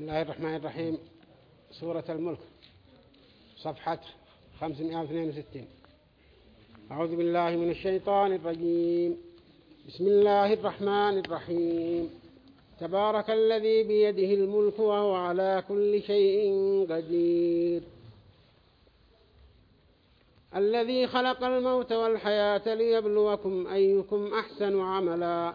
بسم الله الرحمن الرحيم. سورة الملك. صفحة 562 أعوذ بالله من الشيطان الرجيم. بسم الله الرحمن الرحيم. تبارك الذي بيده الملك وهو على كل شيء قدير. الذي خلق الموت والحياة ليبلوكم أيكم أحسن عملا.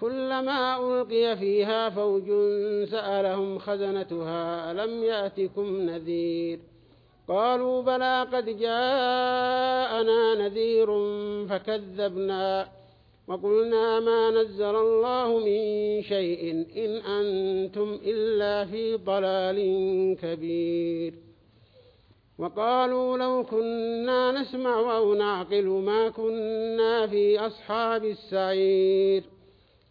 كلما ألقي فيها فوج سألهم خزنتها ألم يأتكم نذير؟ قالوا بلى قد جاءنا نذير فكذبنا وقلنا ما نزل الله من شيء إن أنتم إلا في ضلال كبير. وقالوا لو كنا نسمع أو نعقل ما كنا في أصحاب السعير.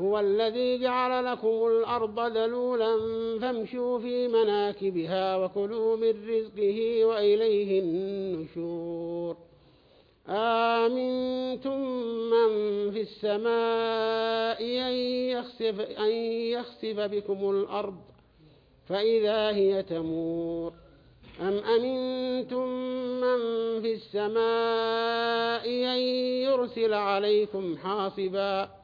هو الذي جعل لكم الأرض ذلولا فامشوا في مناكبها وكلوا من رزقه وإليه النشور. آمنتم من في السماء أن يخسف, أن يخسف بكم الأرض فإذا هي تمور. أم أمنتم من في السماء أن يرسل عليكم حاصباً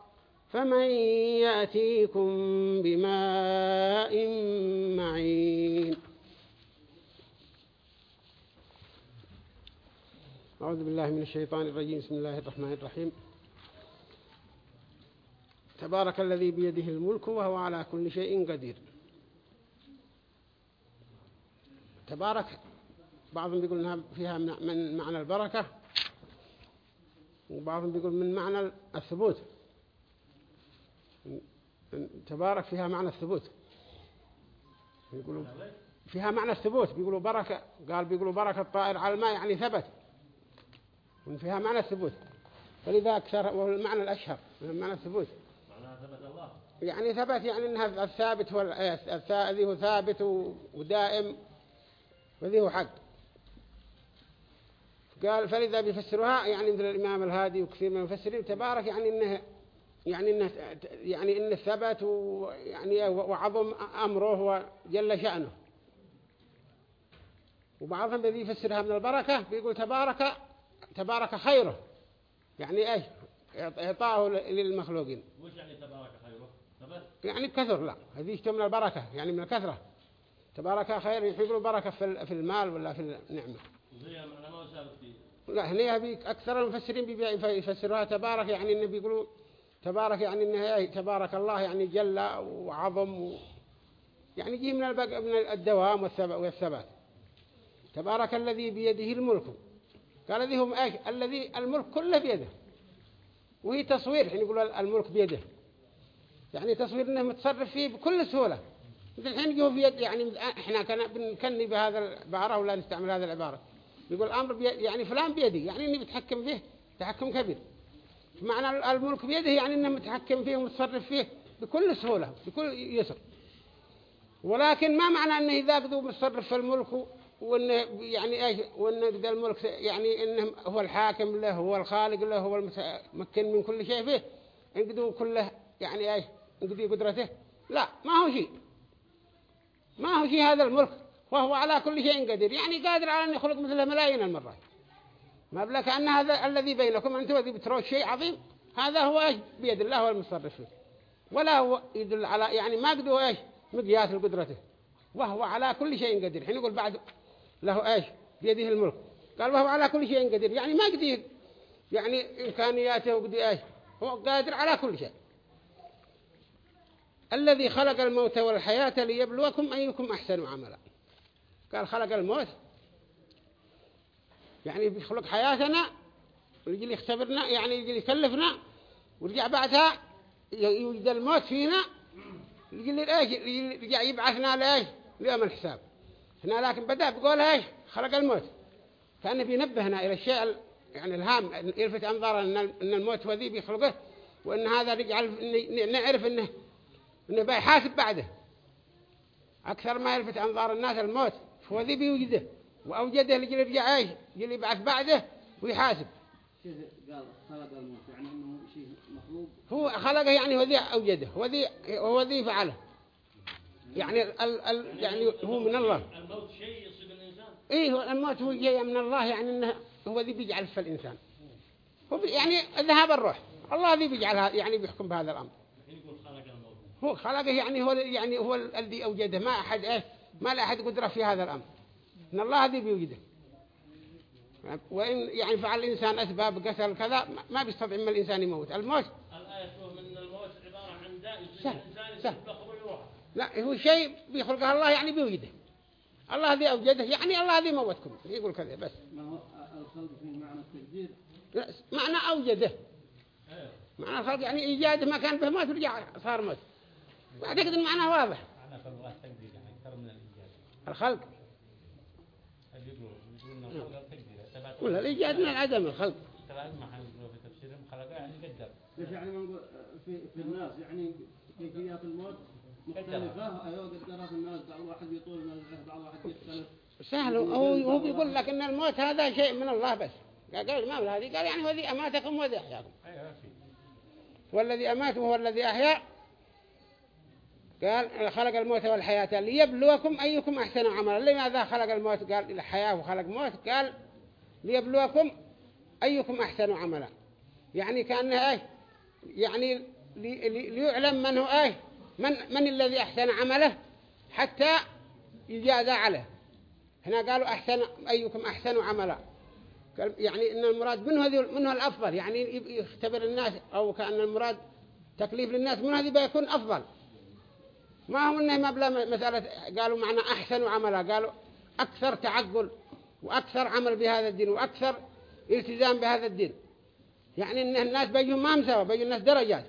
فمن يأتيكم بماء معين. أعوذ بالله من الشيطان الرجيم. بسم الله الرحمن الرحيم. تبارك الذي بيده الملك وهو على كل شيء قدير. تبارك بعضهم بيقول إنها فيها من معنى البركة وبعضهم بيقول من معنى الثبوت. تبارك فيها معنى الثبوت. يقولوا فيها معنى الثبوت. بيقولوا بركة قال بيقولوا بركة الطائر على الماء يعني ثبت. فيها معنى الثبوت. فلذا أكثر والمعنى الأشهر معنى الثبوت. يعني ثبت يعني إنها الثابت هو الذي هو ثابت ودائم وذي هو حق. قال فلذا بيفسروها يعني مثل الإمام الهادي وكثير من المفسرين تبارك يعني إنه يعني إنه يعني إنه ثبت ويعني وعظم أمره وجل شأنه. وبعضهم بذي يفسرها من البركة بيقول تبارك تبارك خيره. يعني إيش؟ إعطاه للمخلوقين. وش يعني تبارك خيره؟ يعني كثر لا. هذه من البركة يعني من الكثرة. تبارك خير يقولوا بركة في المال ولا في النعمة. لا هنا أكثر المفسرين بيفسروها تبارك يعني إنه بيقولوا تبارك يعني إنه تبارك الله يعني جل وعظم و يعني جي من البق من الدوام والثبات تبارك الذي بيده الملك. قال ذي هم إيش؟ الذي الملك كله بيده. وهي تصوير حين يقول الملك بيده. يعني تصوير إنه متصرف فيه بكل سهولة. الحين جو في يد يعني إحنا كنا بنكني بهذا العبارة ولا نستعمل هذا العبارة. يقول الأمر يعني فلان بيدي يعني إني بتحكم فيه تحكم كبير. معنى الملك بيده يعني إنه متحكم فيه ومتصرف فيه بكل سهولة بكل يسر. ولكن ما معنى إنه إذا قدوا متصرف في الملك وإنه يعني إيش؟ وإنه ذا الملك يعني إنه هو الحاكم له هو الخالق له هو المتمكن من كل شيء فيه. انقدوا كله يعني إيش؟ انقدوا قدرته. لا ما هو شيء. ما هو شيء هذا الملك. وهو على كل شيء قدير. يعني قادر على أن يخلق مثله ملايين المرات. ما بلك أن هذا الذي بينكم أنتم الذي بترون شيء عظيم. هذا هو إيش؟ بيد الله والمصرف فيه. ولا هو يدل على يعني ما قدوا إيش؟ مقياس لقدرته. وهو على كل شيء قدير. حين يقول بعد له إيش؟ بيده الملك. قال وهو على كل شيء قدير. يعني ما قدير. يعني إمكانياته وقدي إيش؟ هو قادر على كل شيء. الذي خلق الموت والحياة ليبلوكم أيكم أحسن عملا. قال خلق الموت؟ يعني بيخلق حياتنا ويجي يختبرنا يعني يجي يكلفنا ورجع بعدها يوجد الموت فينا يجي لإيش؟ يرجع يبعثنا لإيش؟ ليوم الحساب. هنا لكن بدأ بقول إيش؟ خلق الموت. كأنه بينبهنا إلى الشيء يعني الهام يلفت أنظارنا أن الموت هو ذي بيخلقه وأن هذا يجعل نعرف أنه إنه بيحاسب بعده. أكثر ما يلفت أنظار الناس الموت هو ذي بيوجده. وأوجده لجل يرجع إيش يجي يبعث بعده ويحاسب. قال خلق الموت يعني إنه شيء مخلوق هو خلقه يعني هو ذي أوجده هو ذي هو ذي فعله. يعني ال ال يعني هو من الله. الموت شيء يصيب الإنسان؟ إيه هو الموت هو جاي من الله يعني إنه هو ذي بيجعل في الإنسان. هو يعني ذهاب الروح. الله ذي بيجعلها يعني بيحكم بهذا الأمر. هو خلقه يعني هو يعني هو الذي أوجده. ما أحد إيه ما لا أحد قدرة في هذا الأمر. إن الله الذي بيوجده. وإن يعني فعل الإنسان أسباب قتل كذا ما بيستطيع من الإنسان يموت. الموت. الآية من الموت عبارة عن داء الإنسان لا هو شيء بيخلقه الله يعني بيوجده. الله الذي أوجده يعني الله الذي موتكم. يقول كذا بس. ما هو الخلق في معنى التقدير؟ معنى أوجده. أيوه. معنى الخلق يعني إيجاده ما كان به موت ورجع صار موت. أعتقد المعنى واضح. الخلق. ولا الإيجاد من العدم الخلق؟ ليش يعني ما نقول في في الناس يعني كيفيات الموت مختلفة؟ أيوة قدرات الناس بعض واحد يطول من بعض واحد يختلف. سهل هو هو بيقول لك إن الموت هذا شيء من الله بس. قال ما هذه قال يعني الذي أماتكم وذي أحياكم. والذي أمات وهو الذي أحيا قال خلق الموت والحياة ليبلوكم أيكم أحسن عملا. لماذا خلق الموت؟ قال الحياة وخلق موت. قال ليبلوكم أيكم أحسن عملا. يعني كأنه إيه؟ يعني لي لي ليعلم من هو إيه؟ من, من الذي أحسن عمله حتى يجازى عليه. هنا قالوا أحسن أيكم أحسن عملا. يعني إن المراد من هذه منه الأفضل؟ يعني يختبر الناس أو كأن المراد تكليف للناس من هذه بيكون أفضل. ما هو إنه ما بلا مسألة قالوا معنى أحسن عملا قالوا أكثر تعقل وأكثر عمل بهذا الدين وأكثر التزام بهذا الدين. يعني إن الناس بيجوا ما مساوى بيجوا الناس درجات.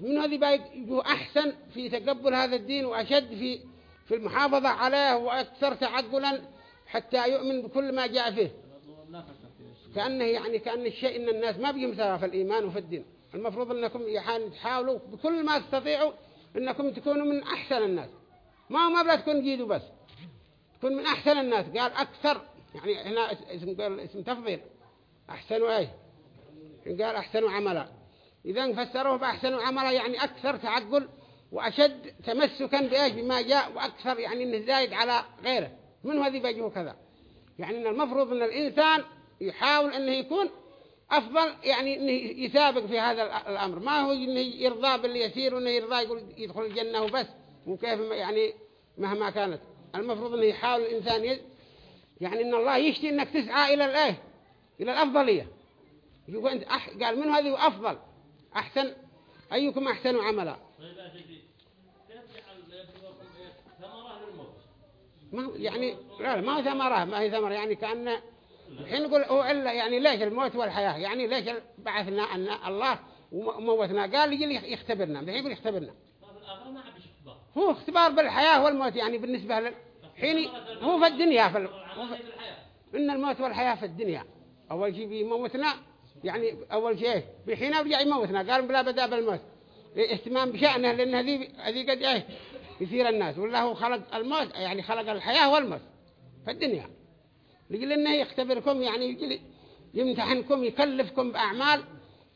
من هذه بيجوا أحسن في تقبل هذا الدين وأشد في في المحافظة عليه وأكثر تعقلا حتى يؤمن بكل ما جاء فيه. كأنه يعني كأن الشيء إن الناس ما بيجوا مساوى في الإيمان وفي الدين. المفروض أنكم تحاولوا بكل ما تستطيعوا أنكم تكونوا من أحسن الناس. ما ما بلا تكون جيدوا بس. تكون من أحسن الناس. قال أكثر. يعني هنا اسم قال اسم تفضيل. أحسنوا أي قال أحسنوا عملا. إذا فسروه بأحسنوا عملا يعني أكثر تعقل وأشد تمسكا بإيش؟ بما جاء وأكثر يعني إنه زايد على غيره. من هذه بيجه كذا؟ يعني إن المفروض أن الإنسان يحاول أنه يكون أفضل يعني أنه يسابق في هذا الأمر. ما هو أنه يرضى باللي يسير وأنه يرضى يقول يدخل الجنة وبس. وكيف يعني مهما كانت. المفروض أنه يحاول الإنسان يد يعني أن الله يشتي أنك تسعى إلى الإيه؟ إلى الأفضلية. يقول أنت أح... قال من هذه أفضل. أحسن. أيكم أحسن عملا؟ ما يعني لا ما ثمرة. ما هي ثمرة. يعني كأن الحين نقول هو إلا يعني ليش الموت والحياة؟ يعني ليش بعثنا أن الله وموتنا؟ قال يجي يختبرنا. الحين يقول يختبرنا. هو اختبار بالحياة والموت يعني بالنسبة له حين هو في الدنيا في, ال... إن الموت والحياة في الدنيا. أول شيء بيموتنا يعني أول شيء بحين يرجع يموتنا. قال بلا بدأ بالموت. اهتمام بشأنه لأن هذه هذه قد إيه يثير الناس. والله هو خلق الموت يعني خلق الحياة والموت في الدنيا. لجل إنه يختبركم يعني يمتحنكم يكلفكم بأعمال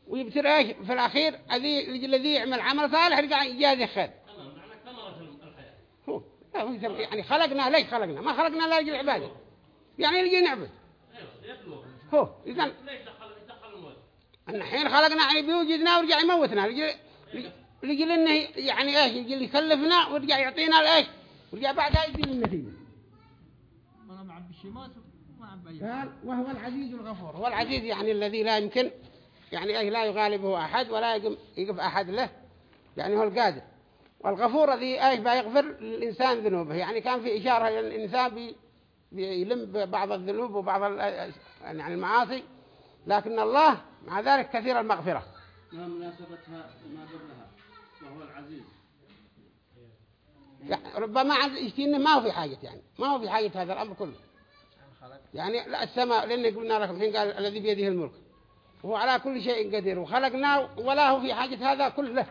ويبتر إيش في الأخير الذي يعمل عمل صالح يرجع يجازي خير هو يعني خلقنا ليش خلقنا؟ ما خلقنا لا يجي عباده يعني يجي نعبد. هو إذا الحين خلقنا يعني بيوجدنا ورجع يموتنا. لجل إنه يعني إيش؟ يجي يكلفنا ورجع يعطينا الإيش ورجع بعدها يدي النتيجة قال وهو العزيز الغفور. هو العزيز يعني الذي لا يمكن يعني أي لا يغالبه أحد ولا يقف أحد له. يعني هو القادر. والغفور الذي أيش بيغفر للإنسان ذنوبه. يعني كان في إشارة للإنسان بي بيلم بعض الذنوب وبعض يعني المعاصي. لكن الله مع ذلك كثير المغفرة. ما مناسبتها ما قبلها وهو العزيز. يعني ربما يشتينه ما هو في حاجة يعني. ما هو في حاجة هذا الأمر كله. يعني لا السماء لأن قلنا لكم الحين قال الذي بيده الملك. وهو على كل شيء قدير. وخلقناه ولا هو في حاجة هذا كله.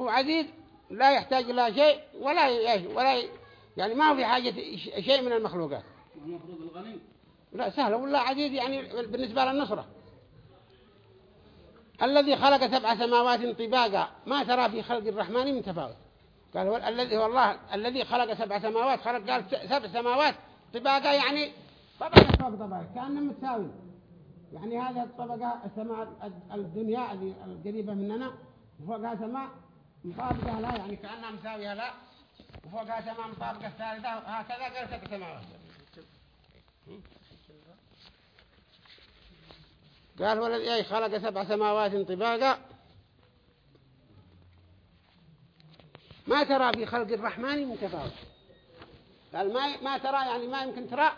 هو عزيز لا يحتاج إلى شيء ولا ولا يعني ما هو في حاجة شيء من المخلوقات. المفروض الغني. لا سهل ولا عزيز يعني بالنسبة للنصرة. الذي خلق سبع سماوات طباقا ما ترى في خلق الرحمن من تفاوت. قال هو الذي هو الله الذي خلق سبع سماوات خلق قال سبع سماوات طباقا يعني طبقة فوق طبقة كأنه متساوي يعني هذه الطبقة السماء الدنيا القريبة مننا وفوقها سماء مطابقة لا يعني كأنها مساوية لا وفوقها سماء مطابقة الثالثة هكذا قال سبع سماوات قال هو الذي خلق سبع سماوات طباقا؟ ما ترى في خلق الرحمن من تفاوت. قال ما ما ترى يعني ما يمكن ترى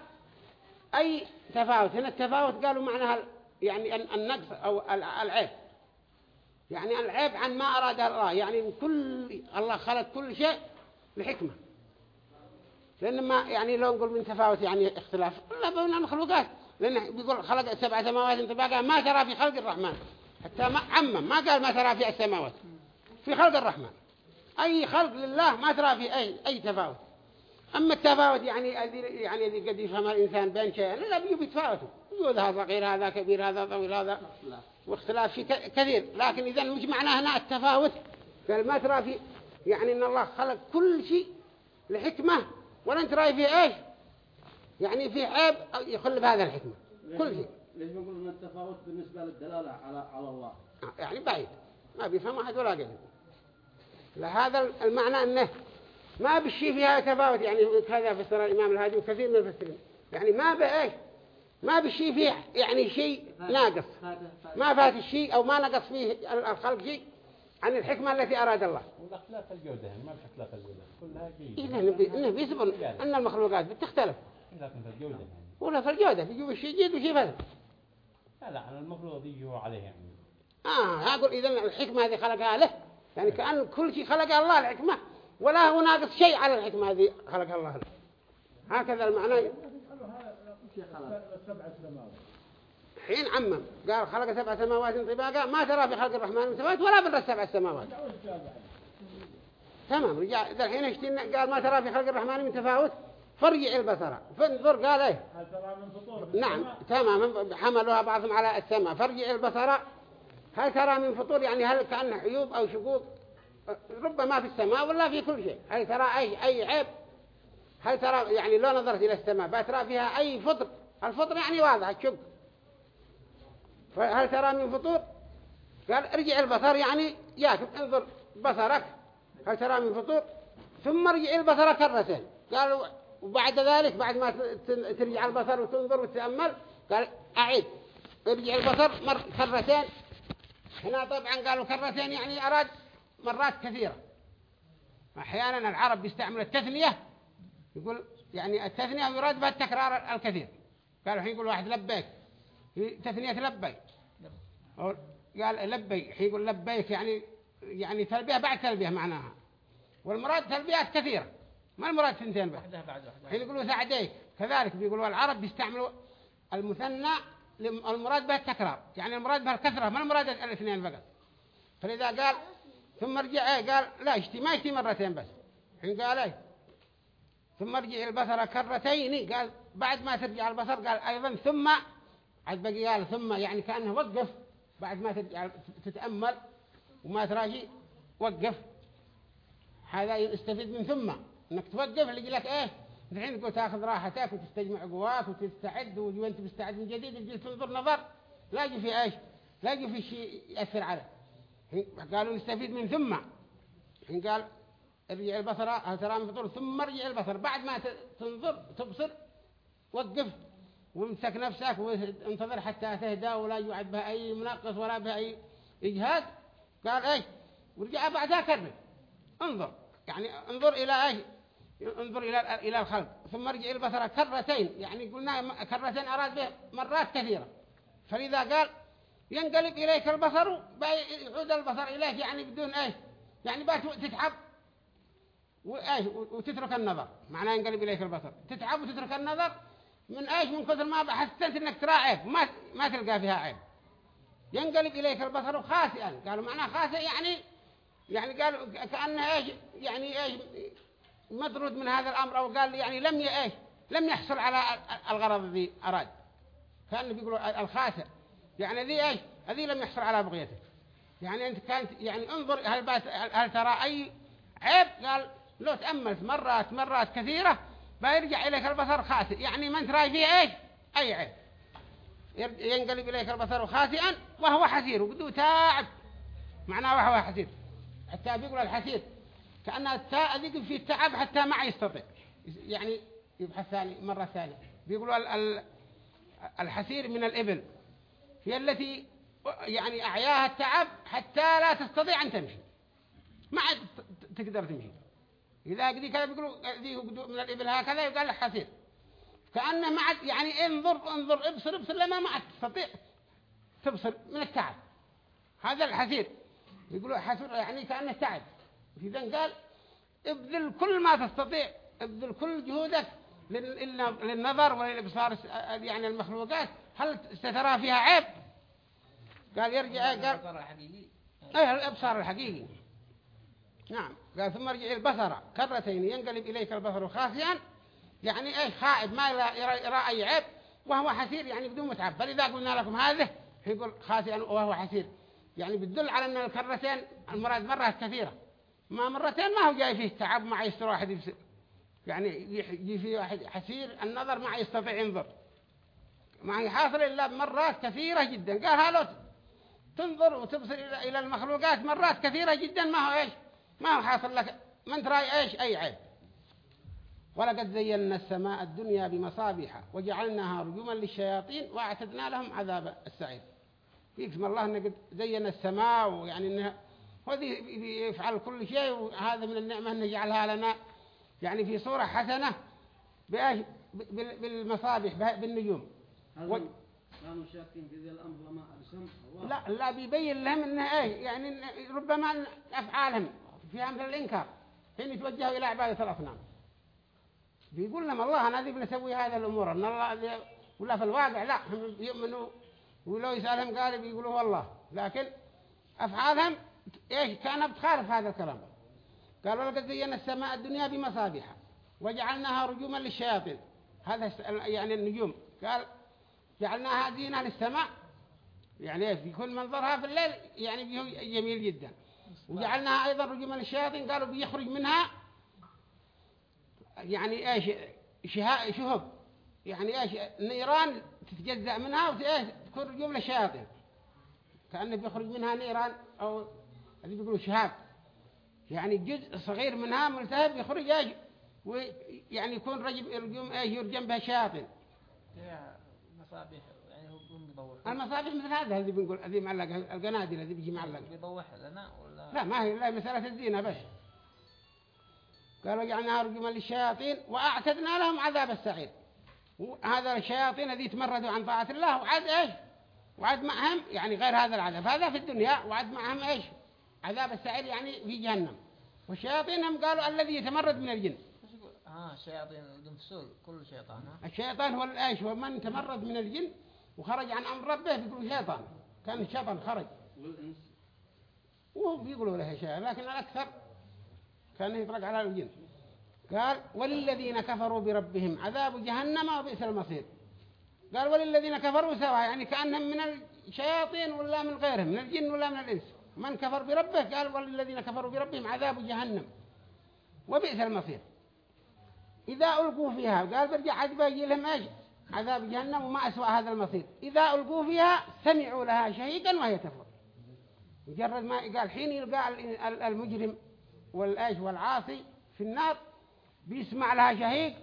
أي تفاوت؟ هنا التفاوت قالوا معناها يعني النقص أو العيب. يعني العيب عن ما أراد الله. يعني كل الله خلق كل شيء لحكمة لأن ما يعني لو نقول من تفاوت يعني اختلاف لا بين المخلوقات. لأنه بيقول خلق سبع سماوات طباقا ما ترى في خلق الرحمن. حتى ما عمم ما قال ما ترى في السماوات. في خلق الرحمن. أي خلق لله ما ترى في أي أي تفاوت. أما التفاوت يعني يعني الذي قد يفهم الإنسان بين شيئين لا بيجوا بيتفاوتوا يقول هذا صغير هذا كبير هذا طويل هذا واختلاف في كثير. لكن إذا مش معناه هنا التفاوت. قال ما ترى في يعني إن الله خلق كل شيء لحكمة. ولا ترى فيه إيش؟ يعني في عيب يخل بهذا الحكمة. كل شيء. ليش بنقول ان التفاوت بالنسبة للدلالة على على الله؟ يعني بعيد. ما بيفهم أحد ولا قليل لهذا المعنى أنه ما بالشيء فيها تفاوت يعني كذا فسر الإمام الهادي وكثير من المفسرين يعني ما بإيش؟ ما بالشيء فيه يعني شيء ناقص. ما فات الشيء أو ما نقص فيه الخلق شيء عن الحكمة التي أراد الله. والاختلاف الجودة يعني ما اختلاف الجودة. كلها جيدة إيه إنه إنه بيثبت أن المخلوقات بتختلف. لكن في الجودة يعني. ولا في الجودة في جوب الشيء جيد وشيء فاسد. لا لا أنا المفروض يجوا عليه يعني. آه أقول إذا الحكمة هذه خلقها له. يعني كأن كل شيء خلقها الله الحكمة. ولا هو ناقص شيء على الحكمة هذه. خلقها الله. له هكذا المعنى. حين عمم. قال خلق سبع سماوات طباقا ما ترى في خلق الرحمن من سماوات ولا بالرس سبع سماوات. تمام. رجع ذا الحين اشتنا قال ما ترى في خلق الرحمن من تفاوت. فرجع البصر. فانظر قال إيه؟ نعم. تمام حملوها بعضهم على السماء. فرجع البصر. هل ترى من فطور؟ يعني هل كأن عيوب أو شقوق؟ ربما في السماء ولا في كل شيء. هل ترى أي أي عيب؟ هل ترى يعني لو نظرت إلى السماء بترى فيها أي فطر؟ الفطر يعني واضح الشق هل ترى من فطور؟ قال ارجع البصر يعني ياك انظر بصرك. هل ترى من فطور؟ ثم ارجع البصر كرتين. قالوا وبعد ذلك بعد ما ترجع البصر وتنظر وتتأمل قال أعيد. ارجع البصر مر كرتين. هنا طبعا قالوا كرتين يعني أراد مرات كثيرة. أحيانا العرب بيستعمل التثنية يقول يعني التثنية يراد بها التكرار الكثير. قالوا حين يقول واحد لبيك تثنية لبيك. قال لبيك حين يقول لبيك يعني يعني تلبية بعد تلبية معناها. والمراد تلبيات كثيرة. ما المراد ثنتين بس؟ حين يقولوا سعديك كذلك بيقولوا العرب بيستعملوا المثنى المراد به التكرار. يعني المراد به الكثرة ما المراد الاثنين فقط. فلذا قال ثم رجع إيه قال لا يشتي ما يشتي مرتين بس. حين قال إيه ثم رجع البصر كرتين. قال بعد ما ترجع البصر قال أيضا ثم عاد بقي قال ثم يعني كأنه وقف. بعد ما ترجع تتأمل وما تراجي وقف. هذا يستفيد من ثم إنك توقف. لك إيه الحين تقول تأخذ راحتك وتستجمع قواك وتستعد وأنت مستعد من جديد. تجي تنظر نظر. لا يجي في إيش؟ لا يجي في شيء يأثر عليه قالوا نستفيد من ثم. حين قال ارجع البصر من فطور؟ ثم ارجع البصر. بعد ما تنظر تبصر وقف وامسك نفسك وانتظر حتى تهدى ولا يوعد بها أي منقص ولا بها أي إجهاد. قال إيش؟ ورجع بعدها كرر. انظر. يعني انظر إلى إيش؟ انظر إلى إلى الخلق. ثم ارجع البصر كرتين. يعني قلنا كرتين أراد به مرات كثيرة. فلذا قال ينقلب إليك البصر يعود البصر إليك يعني بدون إيش؟ يعني بقى تتعب. وإيش؟ وتترك النظر. معناه ينقلب إليك البصر. تتعب وتترك النظر من إيش؟ من كثر ما حسيت إنك ترى عيب. ما ما تلقى فيها عيب. ينقلب إليك البصر خاسئا. قالوا معناه خاسئ يعني يعني قالوا كأنه إيش؟ يعني إيش؟ مطرود من هذا الأمر أو قال يعني لم إيش؟ لم يحصل على الغرض الذي أراد. كأنه بيقولوا الخاسر يعني ذي إيش؟ هذه لم يحصل على بغيته. يعني أنت كانت يعني انظر هل, بات هل ترى أي عيب؟ قال لو تأملت مرات مرات كثيرة بيرجع إليك البصر خاسئ. يعني ما أنت راي فيه إيش؟ أي عيب. ينقلب إليك البصر خاسئا وهو حسير وقدو تعب معناه وهو حسير. حتى بيقول الحسير كأن التاء ذيك في التعب حتى ما يستطيع. يعني يبحث ثاني مرة ثانية. بيقولوا الحسير من الإبل. هي التي يعني أعياها التعب حتى لا تستطيع أن تمشي. ما عاد تقدر تمشي. إذا قدي كذا بيقولوا ذي من الإبل هكذا يقال له حسير كأنه ما عاد يعني انظر انظر ابصر ابصر لما ما عاد تستطيع تبصر من التعب. هذا الحسير يقولوا حسير يعني كأنه تعب. إذا قال ابذل كل ما تستطيع ابذل كل جهودك للنظر وللإبصار يعني المخلوقات. هل سترى فيها عيب؟ قال يرجع قال إيه الأبصار الحقيقي نعم. قال ثم رجع البصر. كرتين ينقلب إليك البصر خاسئا يعني إيه خائب ما يرى, يرى أي عيب وهو حسير يعني بدون متعب. فلذا قلنا لكم هذا يقول خاسئا وهو حسير. يعني بتدل على أن الكرتين المراد مرات كثيرة. ما مرتين ما هو جاي فيه تعب ما يستر واحد يعني يجي فيه واحد حسير النظر ما يستطيع ينظر. ما هي حاصل إلا مرات كثيرة جدا. قال هالو تنظر وتبصر إلى المخلوقات مرات كثيرة جدا. ما هو إيش؟ ما هو حاصل لك. ما أنت رأي إيش؟ أي عيب. ولقد زينا السماء الدنيا بمصابيح وجعلناها رجوما للشياطين وأعتدنا لهم عذاب السعير. يقسم الله إنه قد زينا السماء ويعني إنه هو ذي يفعل كل شيء وهذا من النعمة إنه جعلها لنا يعني في صورة حسنة بال- بالمصابيح بالنجوم. كانوا شاكين في ذي الأمر الله لا لا بيبين لهم إنه إيه يعني إن ربما إن أفعالهم فيها مثل الإنكار حين يتوجهوا إلى عبادة الأصنام. بيقول لهم الله أنا ذي بنسوي هذه الأمور إن الله ذي ولا في الواقع لا هم يؤمنوا. ولو يسالهم قال بيقولوا والله لكن أفعالهم إيش؟ كانت بتخالف هذا الكلام. قالوا لقد زينا السماء الدنيا بمصابيح وجعلناها رجوما للشياطين. هذا يعني النجوم. قال جعلناها زينة للسماء يعني إيش؟ بيكون منظرها في الليل يعني جميل جدا. وجعلناها أيضا رجوما للشياطين قالوا بيخرج منها يعني إيش؟ شها- شهب. يعني إيش؟ نيران تتجزأ منها وايش تكون رجوم للشياطين كأنه بيخرج منها نيران أو هذي بيقولوا شهاب. يعني جزء صغير منها ملتهب يخرج إيش؟ ويعني يكون رجوم إيش؟ يرجم بها شياطين مصابيح. بيضوح المصابيح مثل هذا هذه بنقول هذه معلقة القناديل هذه بيجي معلقة. بيضوح لنا ولا؟ لا ما هي لا مسألة الزينة بس. قالوا جعلناها رجما للشياطين وأعتدنا لهم عذاب السعير. هذا الشياطين الذي تمردوا عن طاعة الله وعد إيش؟ وعد معهم يعني غير هذا العذاب. هذا في الدنيا وعد معهم إيش؟ عذاب السعير يعني في جهنم. والشياطين هم قالوا الذي يتمرد من الجن. ها شياطين الجنسول كل شيطان ها؟ الشيطان هو الإيش؟ هو من تمرد من الجن. وخرج عن أمر ربه بيقولوا شيطان. كان الشيطان خرج. وهو بيقولوا له شيء لكن الأكثر كان يطلق على الجن. قال وللذين كفروا بربهم عذاب جهنم وبئس المصير. قال وللذين كفروا سواء يعني كأنهم من الشياطين ولا من غيرهم من الجن ولا من الإنس. من كفر بربه قال وللذين كفروا بربهم عذاب جهنم وبئس المصير. إذا ألقوا فيها قال برجع عاد بيجي لهم إيش؟ عذاب جهنم وما أسوأ هذا المصير. إذا ألقوا فيها سمعوا لها شهيقا وهي تفور مجرد ما قال حين يلقى ال- ال- المجرم والآيش والعاصي في النار بيسمع لها شهيق.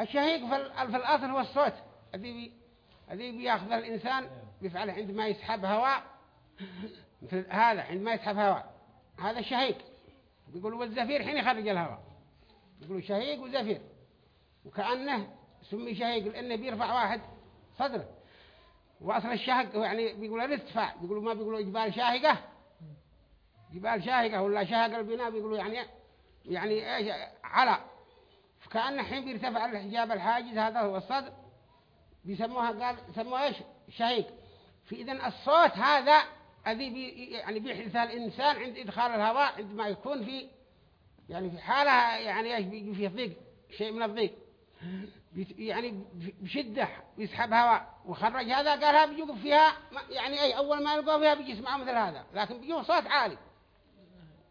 الشهيق في, ال- في الأصل هو الصوت. الذي بياخذ الإنسان بيفعله عندما يسحب هواء. مثل هذا عندما يسحب هواء. هذا الشهيق بيقولوا والزفير حين يخرج الهواء. بيقولوا شهيق وزفير. وكأنه سمي شهيق لأنه بيرفع واحد صدره. وأصل الشهق يعني بيقولوا الارتفاع بيقولوا ما بيقولوا جبال شاهقة. جبال شاهقة ولا شاهق البناء بيقولوا يعني يعني إيش؟ على. فكأن حين بيرتفع الحجاب الحاجز هذا هو الصدر بيسموها قال سموها إيش؟ شهيق. في إذن الصوت هذا الذي بي يعني بيحدثها الإنسان عند إدخال الهواء عندما يكون في يعني في حالة يعني إيش؟ بيجي فيه ضيق شيء من الضيق. يعني بشدة يسحب هواء وخرج. هذا قالها بيوقف فيها يعني أي أول ما يلقوا فيها بيجي يسمعوا مثل هذا. لكن بيجوا صوت عالي.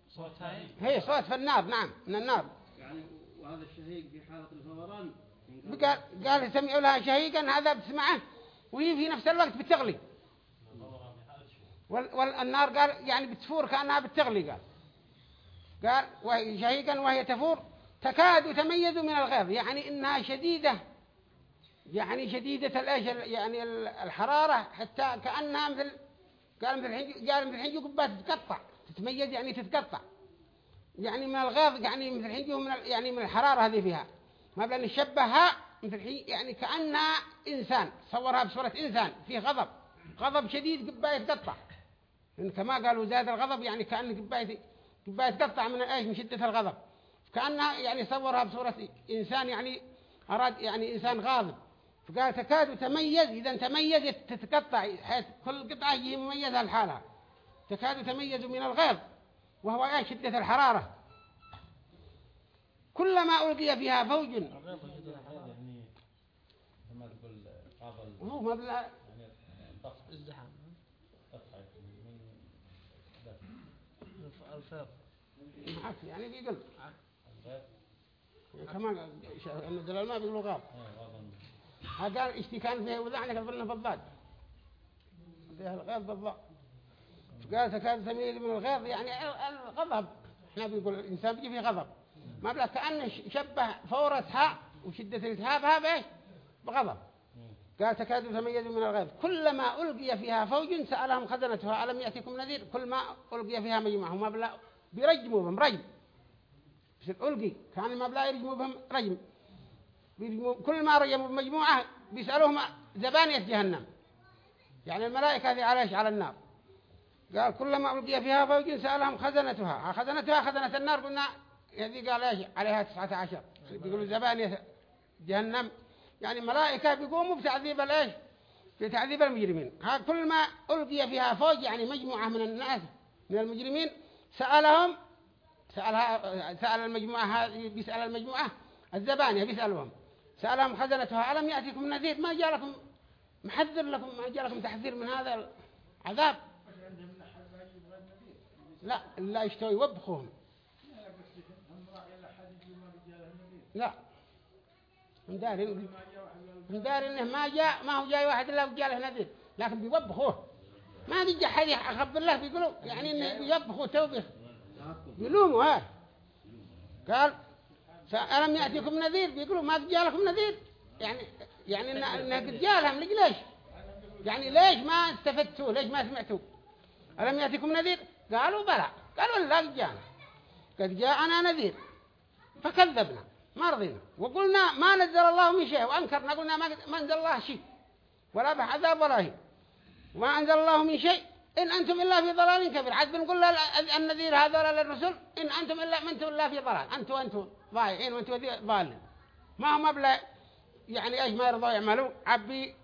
صوت هاي هي صوت في النار نعم من النار. يعني وهذا الشهيق في حالة الفوران. قال قال سمعوا لها شهيقا هذا بتسمعه وهي في نفس الوقت بتغلي. وال- والنار قال يعني بتفور كأنها بتغلي قال. قال وهي شهيقا وهي تفور. تكاد تميز من الغيظ يعني إنها شديدة يعني شديدة الأيش يعني ال- الحرارة حتى كأنها مثل قال مثل الحين قال مثل الحين قبات تتقطع تتميز يعني تتقطع. يعني من الغيظ يعني مثل الحين من يعني من الحرارة هذه فيها. ما بلا نشبهها مثل الحين يعني كأنها إنسان صورها بصورة إنسان فيه غضب غضب شديد قباية تقطع إن كما قالوا زاد الغضب يعني كأن قباية قباية تقطع من إيش من شدة الغضب. كأنها يعني صورها بصورة إنسان يعني أراد يعني إنسان غاضب. فقال تكاد تميز إذا تميزت تتقطع حيث كل قطعة هي مميزة لحالها تكاد تميز من الغيظ وهو إيش شدة الحرارة. كلما ألقي فيها فوج يعني قابل وهو ما بلا يعني تقطع ازدحام تقطع من الف- الفيض معك يعني في قلب الغير كمان شاف أن دلال ما بيقولوا غاب. إيه واضح ها قال اشتي كان فيه وذعنك أظنه بالضاد. فيها الغيظ بالضاد. قال تكاد تميل من الغيظ يعني ال- الغضب إحنا بيقول الإنسان بيجي فيه غضب. ما بلا كأنه شبه فورتها وشدة التهابها بإيش بغضب. قال تكاد تميز من الغيظ. كلما ألقي فيها فوج سألهم خزنتها ألم يأتيكم نذير؟ كل ما ألقي فيها مجموعة ما بلا بيرجموا بهم رجم. ألقي. كان المبلغ يرجموا بهم رجم. بيرجموا كل ما رجموا بمجموعة بيسألوهم زبانية جهنم. يعني الملائكة هذه على إيش على النار. قال كلما ألقي فيها فوج سألهم خزنتها. خزنتها خزنة النار. قلنا هذه قال إيش؟ عليها تسعة عشر. بيقولوا زبانية جهنم. يعني ملائكة بيقوموا بتعذيب الإيش؟ في تعذيب المجرمين. ها كل ما ألقي فيها فوج يعني مجموعة من الناس من المجرمين سألهم سألها سأل المجموعة هذه بيسأل المجموعة الزبانية بيسألهم. سألهم خزنتها ألم يأتيكم نذير؟ ما جاء لكم محذر لكم؟ ما جاء لكم تحذير من هذا العذاب؟ لا لا يشتوي يوبخوهم. لا. من دار من دار إنه ما جاء ما هو جاي واحد إلا وجاء له نذير لكن بيوبخوه. ما بيجي حد يخبر له بيقولوا يعني إنه بيوبخوا توبخ يلوموا ها. قال فألم يأتيكم نذير؟ بيقولوا ما قد جاء لكم نذير. يعني يعني إنه قد جاء لهم ليش؟ يعني ليش ما استفدتوا ليش ما سمعتوا؟ ألم يأتيكم نذير؟ قالوا بلى. قالوا لا قد جاءنا. قد جاءنا نذير. فكذبنا ما رضينا. وقلنا ما نزل الله من شيء. وأنكرنا قلنا ما ما أنزل الله شيء. ولا بحذاب ولا هي. وما أنزل الله من شيء. إن أنتم إلا في ضلال كبير. عاد بنقول النذير هذول للرسل. إن أنتم إلا ما أنتم إلا في ضلال. أنتم أنتم ضايعين وأنتم ضالين. ما هم بلا يعني إيش ما يرضوا يعملوا؟ عبي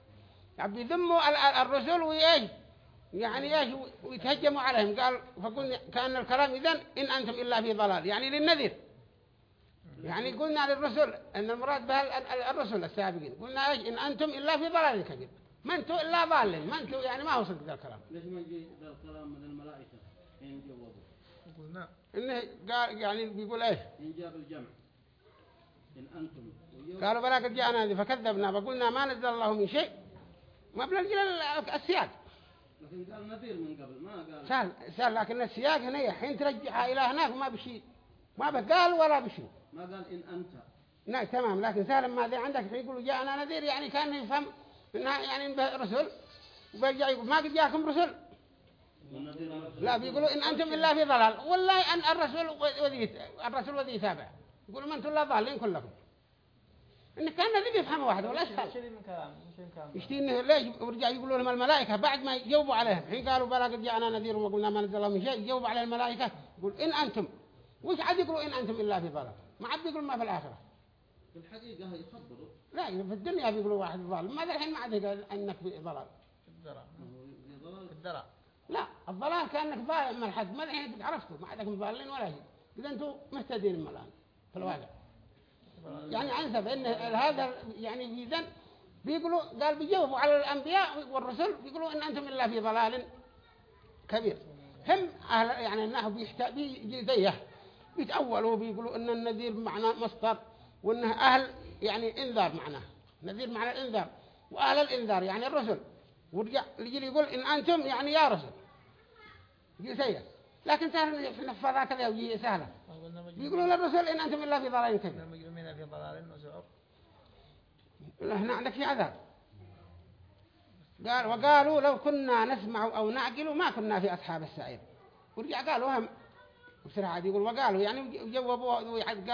عبي ذموا ال- ال- الرسل وإيش؟ يعني إيش؟ ويتهجموا عليهم. قال فقلنا كأن الكلام إذن إن أنتم إلا في ضلال. يعني للنذير. يعني قلنا للرسل أن المراد بها ال- ال- الرسل السابقين. قلنا إيش؟ إن أنتم إلا في ضلال كبير. ما أنتم إلا ضالين ما أنتم يعني ما هو صدق ذا الكلام. ليش ما يجي ذا الكلام من الملائكة؟ حين جوابوا قلنا إنه قال يعني بيقول إيش؟ إن جاب الجمع. إن أنتم. قالوا بلا قد جاءنا هذه فكذبنا فقلنا ما نزل الله من شيء. ما بنلقي السياق. لكن قال نذير من قبل ما قال. سهل سهل لكن السياق هنا حين ترجعها إلى هناك ما بشيء. ما بقال ولا بشيء. ما قال إن أنت. نعم تمام. لكن سهل ما ذي عندك حين يقولوا جاءنا نذير يعني كان يفهم إنها يعني رسل وبيرجع يقول ما قد جاءكم رسل. لا بيقولوا إن أنتم إلا في ضلال. والله أن الرسول وذي الرسول وذي تابع يقولوا ما أنتم إلا ضالين كلكم. إن كان الذي بيفهم واحد ولا شيء من كلام شيء من كلام. ليش ورجع يقولوا لهم الملائكة بعد ما يجاوبوا عليهم؟ حين قالوا بلا قد جاءنا نذير وقلنا ما نزل الله من شيء يجاوبوا على الملائكة يقول إن أنتم. وش عاد يقولوا إن أنتم إلا في ضلال؟ ما عاد يقولوا ما في الآخرة. في الحقيقة يخبروا لا في الدنيا بيقولوا واحد ظالم. ماذا الحين ما عاد يقول أنك في ضلال. في الدرع أنه في ضلال. في الدرع لا الضلال كأنك ضايع من الحد. ما الحين قد عرفتوا. ما عندكم ضالين ولا شيء. إذا أنتم مهتدين من الآن في الواقع. يعني عنسب إن هذا يعني في ذن بيقولوا قال بيجاوبوا على الأنبياء والرسل بيقولوا إن أنتم إلا في ضلال كبير. هم أهل يعني النحو بيحتاج بيجي زيه. بيتأولوا بيقولوا إن النذير بمعنى مصدر. وإنه أهل يعني إنذار معناه. نذير معنى الإنذار وأهل الإنذار يعني الرسل. ورجع يجي يقول إن أنتم يعني يا رسل. يجي زيه لكن سهل في نفذها كذا ويجي سهلة. بيقولوا للرسل إن أنتم إلا في ضلال كبير. المجرمين في ضلال وسعر هنا عندك في عذاب. قال وقالوا لو كنا نسمع أو نعقل ما كنا في أصحاب السعير. ورجع قالوا عاد يقول وقالوا يعني جوابوا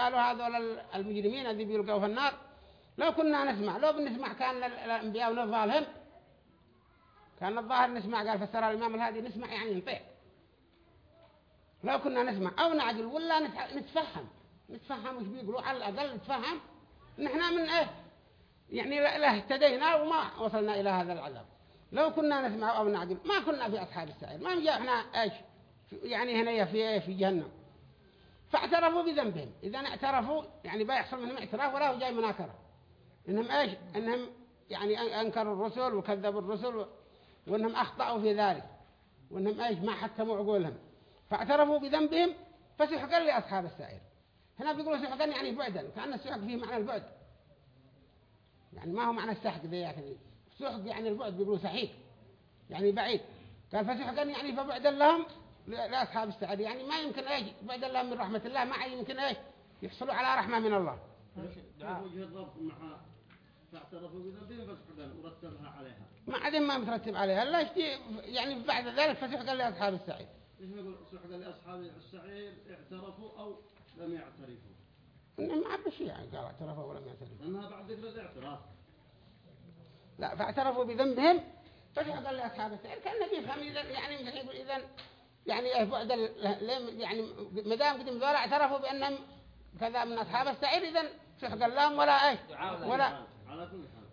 قالوا هذول المجرمين الذي بيلقوا في النار. لو كنا نسمع لو بنسمع كان الأنبياء ونظالهم كان الظاهر نسمع قال فسر الإمام الهادي نسمع يعني نطيع. لو كنا نسمع أو نعقل ولا نتفهم. نتفهم وش بيقولوا على الأقل نتفهم نحن من إيه؟ يعني لا اهتدينا وما وصلنا إلى هذا العذاب. لو كنا نسمع أو نعقل ما كنا في أصحاب السعير. ما إحنا إيش؟ في- يعني هنا في في جهنم. فاعترفوا بذنبهم. إذا اعترفوا يعني بيحصل منهم اعتراف ولا هو جاي مناكرة. إنهم إيش؟ إنهم يعني أن- أنكروا الرسل وكذبوا الرسل وإنهم أخطأوا في ذلك. وإنهم إيش؟ ما حكموا عقولهم. فاعترفوا بذنبهم فسحقا لأصحاب السعير. هنا بيقولوا سحقا يعني بعدا كأن السحق فيه معنى البعد. يعني ما هو معنى السحق ذي كذي سحق يعني البعد بيقولوا سحيق. يعني بعيد. قال فسحقا يعني فبعدا لهم لأصحاب السعادة. يعني ما يمكن إيش بعدا لهم من رحمة الله ما يمكن إيش يحصلوا على رحمة من الله. كيف وجه الرب مع فاعترفوا بذنبهم فسحقا ورتبها عليها. ما عدم ما مترتب عليها. لا يشتي يعني بعد ذلك فسحقا لأصحاب السعيد ليش ما يقول سحقا لأصحاب السعير اعترفوا أو لم يعترفوا. إنهم ما عبوا شيء يعني قال اعترفوا ولم يعترفوا. لأنها بعد ذكر الاعتراف. لا فاعترفوا بذنبهم فسحقا لأصحاب السعير. كان النبي فهم إذا يعني يقول إذا يعني بعد ال- لم- يعني ما دام قدم ذولا اعترفوا بأنهم كذا من أصحاب السعير إذا سحقا لهم ولا دعاء ولا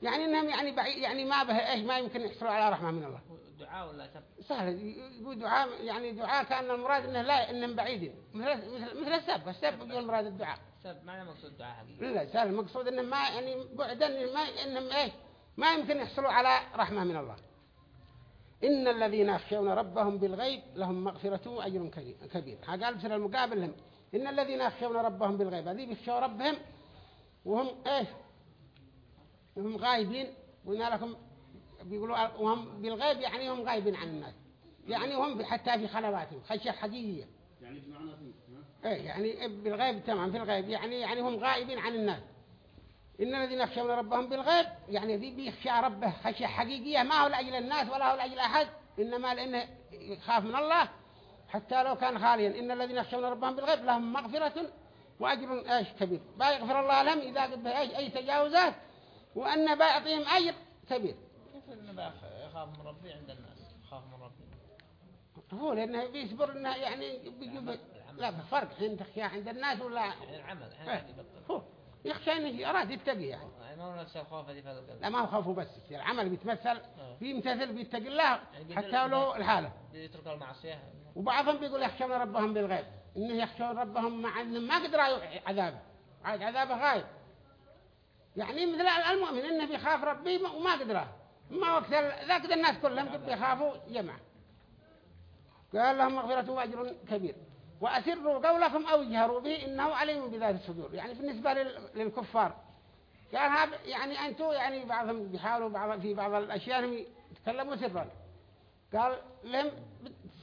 يعني إنهم يعني بعيد يعني ما به إيش ما يمكن يحصلوا على رحمة من الله. دعاء ولا سب سهل يقول دعاء يعني دعاء كأن المراد إنه لا إنهم بعيدين. مثل مثل مثل السب السب يقول المراد الدعاء. سب ما مقصود دعاء حقيقي. لا سهل المقصود انهم ما يعني بعدا ما إنهم إيش ما يمكن يحصلوا على رحمة من الله. إن الذين يخشون ربهم بالغيب لهم مغفرة وأجر كبير- قال بسر المقابل لهم إن الذين يخشون ربهم بالغيب. هذه بيخشوا ربهم وهم إيش؟ وهم غايبين. قلنا لكم بيقولوا وهم بالغيب يعني هم غايبين عن الناس. يعني هم حتى في خلواتهم خشية حقيقية. يعني بمعنى إيه يعني بالغيب تمام في الغيب يعني يعني هم غائبين عن الناس. إن الذين يخشون ربهم بالغيب يعني ذي بيخشى ربه خشية حقيقية ما هو لأجل الناس ولا هو لأجل أحد إنما لأنه يخاف من الله. حتى لو كان خاليا إن الذين يخشون ربهم بالغيب لهم مغفرة وأجر إيش؟ كبير. بيغفر الله لهم إذا قد إيش؟ أي تجاوزات وأن بيعطيهم أجر كبير. كيف بيخ- يخاف من ربي عند الناس؟ يخاف من ربي. هو لأنه بيصبر إنه يعني بيجيب لا فرق حين تخشى عند الناس ولا العمل يبطل. هو يخشى إنه أراد يتقي يعني. يعني ما هو نفس الخوف هذه في هذا القلب لا ما هو خوفه بس يصير عمل بيتمثل آه. بيمتثل بيتقي الله يعني حتى لو الحالة. يترك المعصية. وبعضهم بيقول يخشون ربهم بالغيب إنه يخشون ربهم مع إنهم ما قدروا عذابه. عاد عذابه غايب. يعني مثل المؤمن إنه بيخاف ربي وما قدره. ما وقت ذاك الناس كلهم بيخافوا جمع قال لهم مغفرة وأجر كبير. وأسروا قولكم أو اجهروا به إنه عليم بذات الصدور. يعني بالنسبة لل- للكفار. قال يعني أنتوا يعني بعضهم بيحاولوا بعض في بعض الأشياء يتكلموا سرا. قال لهم